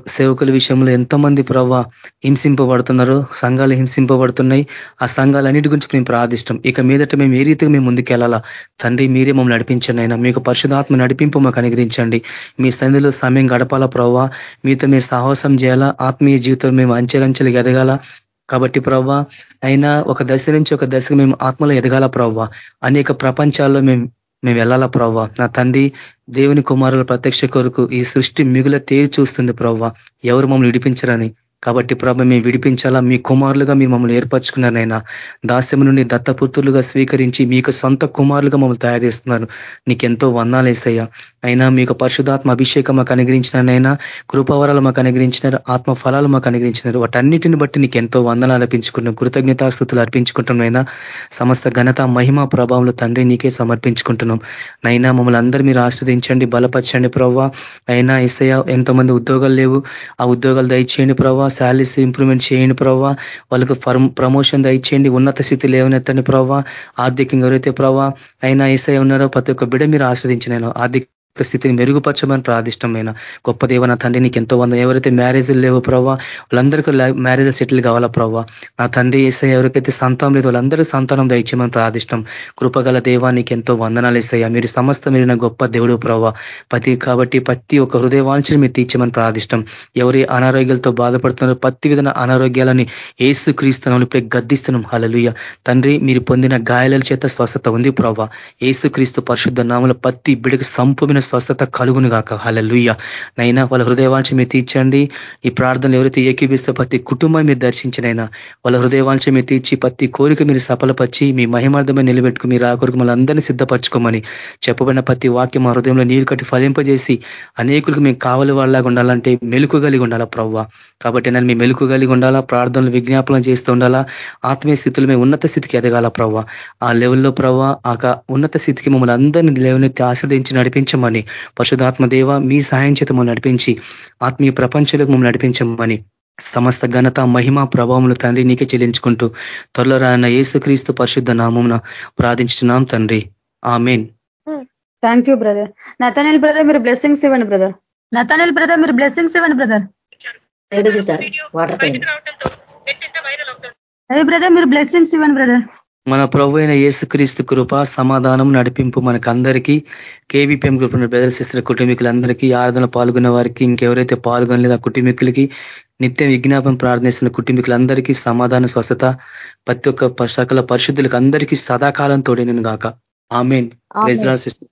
సేవకుల విషయంలో ఎంతమంది ప్రవ్వా హింసింపబడుతున్నారు సంఘాలు హింసింపబడుతున్నాయి. ఆ సంఘాలన్నిటి గురించి మేము ప్రార్థిష్టం ఇక మీదట మేము ఏ రీతిగా మేము ముందుకెళ్ళాలా? తండ్రి మీరే మమ్మల్ని నడిపించండి అయినా మీకు పరిశుధాత్మ నడిపింపు మాకు అనుగ్రహించండి. మీ సన్నిధిలో సమయం గడపాలా ప్రవ్వా? మీతో మేము సాహసం చేయాలా? ఆత్మీయ జీవితం మేము అంచెలంచెలు ఎదగాల? కాబట్టి ప్రవ్వా అయినా ఒక దశ నుంచి ఒక దశకు మేము ఆత్మలో ఎదగాల ప్రవ్వా? అనేక ప్రపంచాల్లో మేము మేము వెళ్ళాలా ప్రవ్వా? నా తండ్రి దేవుని కుమారుల ప్రత్యక్ష కొరకు ఈ సృష్టి మిగుల తేరి చూస్తుంది ప్రవ్వా. ఎవరు మమ్మల్ని విడిపించరని? కాబట్టి ప్రభ మేము విడిపించాలా? మీ కుమారులుగా మీరు మమ్మల్ని ఏర్పరచుకున్నారనైనా దాస్యం నుండి దత్తపుత్రులుగా స్వీకరించి మీకు సొంత కుమారులుగా మమ్మల్ని తయారు చేస్తున్నారు. నీకెంతో వందాలేసయ్యా అయినా మీకు పరిశుధాత్మ అభిషేకం మాకు అనుగ్రహించినైనా కృపవరాలు మాకు అనుగ్రహించినారు. ఆత్మ ఫలాలు మాకు అనుగ్రహించినారు. వాటన్నిటిని బట్టి నీకు ఎంతో వందనాలు అర్పించుకుంటున్నాం. కృతజ్ఞతాస్థుతులు అర్పించుకుంటున్నాయినా సమస్త ఘనత మహిమ ప్రభావంలో తండ్రి నీకే సమర్పించుకుంటున్నాం. నైనా మమ్మల్ని అందరూ మీరు ఆస్వాదించండి బలపరచండి ప్రవ్వా అయినా ఇసయ ఎంతోమంది ఉద్యోగాలు లేవు. ఆ ఉద్యోగాలు దయచేయండి ప్రవ్వా శాలరీస్ ఇంప్రూవ్మెంట్ చేయండి ప్రవ్వా. వాళ్ళకు ప్రమోషన్ దయచేయండి. ఉన్నత స్థితి లేవనెత్తండి ప్రవ్వా. ఆర్థికంగా ఎవరైతే ప్రవ్వా అయినా ఏసై ఉన్నారో ప్రతి ఒక్క బిడ మీరు ఆస్వాదించిన ఆర్థిక స్థితిని మెరుగుపరచమని ప్రాదిష్టమైన గొప్ప దేవ నా తండ్రి నీకు ఎంతో వంద ఎవరైతే మ్యారేజ్లు లేవు ప్రవ్వా వాళ్ళందరికీ మ్యారేజ్ సెటిల్ కావాలా ప్రవ్వా? నా తండ్రి ఏసై ఎవరికైతే సంతానం లేదు వాళ్ళందరూ సంతానం దయచేయమని ప్రార్థిష్టం. కృపగల దేవానికి ఎంతో వందనాలు ఇస్తాయా మీరు సమస్త మీరిన గొప్ప దేవుడు ప్రవ్వా. ప్రతి కాబట్టి ప్రతి ఒక్క హృదయవాంఛను మీరు తీర్చమని ప్రార్థిష్టం. ఎవరి అనారోగ్యాలతో బాధపడుతున్నారో ప్రతి విధమైన అనారోగ్యాలని ఏసు క్రీస్తున్నాం ఇప్పుడే గద్దిస్తున్నాం. హలలుయ తండ్రి మీరు పొందిన గాయాల చేత స్వస్థత ఉంది ప్రవ్వా. ఏసు క్రీస్తు పరిశుద్ధ నామల ప్రతి బిడకు సంపూర్ణ స్వస్థత కలుగును గాక. హలలుయ్య నైనా వాళ్ళ హృదయవాంఛ మీరు తీర్చండి. ఈ ప్రార్థనలు ఎవరైతే ఏకీవిస్తే ప్రతి కుటుంబం మీరు దర్శించినైనా వాళ్ళ హృదయవాంఛ మీరు తీర్చి ప్రతి కోరిక మీరు సఫలపరిచి మీ మహిమార్థమే నిలబెట్టుకు మీరు ఆ కొరకు మళ్ళీ అందరినీ సిద్ధపరచుకోమని చెప్పబడిన ప్రతి వాక్యం మా హృదయంలో నీరు కట్టి ఫలింపజేసి అనేకులకు మేము కావలి వాళ్ళలాగా ఉండాలంటే మెలుకు కలిగి ఉండాలా ప్రవ్వ? కాబట్టి నేను మీ మెలుకు కలిగి ఉండాలా? ప్రార్థనలు విజ్ఞాపనం చేస్తూ ఉండాలా? ఆత్మీయ స్థితిలో మేము ఉన్నత స్థితికి ఎదగాల ప్రవ్వ? ఆ లెవెల్లో ప్రవ్వ ఆ ఉన్నత స్థితికి మమ్మల్ని అందరినీ లేవనెత్తి ఆశ్రదించి నడిపించమని పరిశుధాత్మ దేవ మీ సాయం చేత మమ్మల్ని నడిపించి ఆత్మీయ ప్రపంచంలోకి మమ్మల్ని నడిపించమని. సమస్త ఘనత మహిమ ప్రభావములు తండ్రి నీకే చెల్లించుకుంటూ త్వరలో రాయన యేసుక్రీస్తు పరిశుద్ధ నామమున ప్రార్థించున్నాం తండ్రి. Amen. Thank you brother Nathanael brother మీరు బ్లెస్సింగ్స్ ఇవ్వండి బ్రదర్ నతనేల్ బ్రదర్ మీరు బ్లెస్సింగ్స్ ఇవ్వండి బ్రదర్ బ్రదర్ మీరు బ్లెస్సింగ్స్ ఇవ్వండి బ్రదర్ మన ప్రభు అయిన యేసుక్రీస్తు కృప సమాధానం నడిపింపు మనకందరికీ కేవీపీఎం గ్రూప్ బ్రదర్ సిస్టర్ కుటుంబీకులందరికీ ఆరాధన పాల్గొన్న వారికి ఇంకెవరైతే పాల్గొనలేదు ఆ కుటుంబీకులకి నిత్యం విజ్ఞాపన ప్రార్థనిస్తున్న కుటుంబీకులందరికీ సమాధాన స్వస్థత ప్రతి ఒక్క సకల పరిశుద్ధులకు అందరికీ సదాకాలం తోడేను గాక. ఆమెన్. సిస్టర్.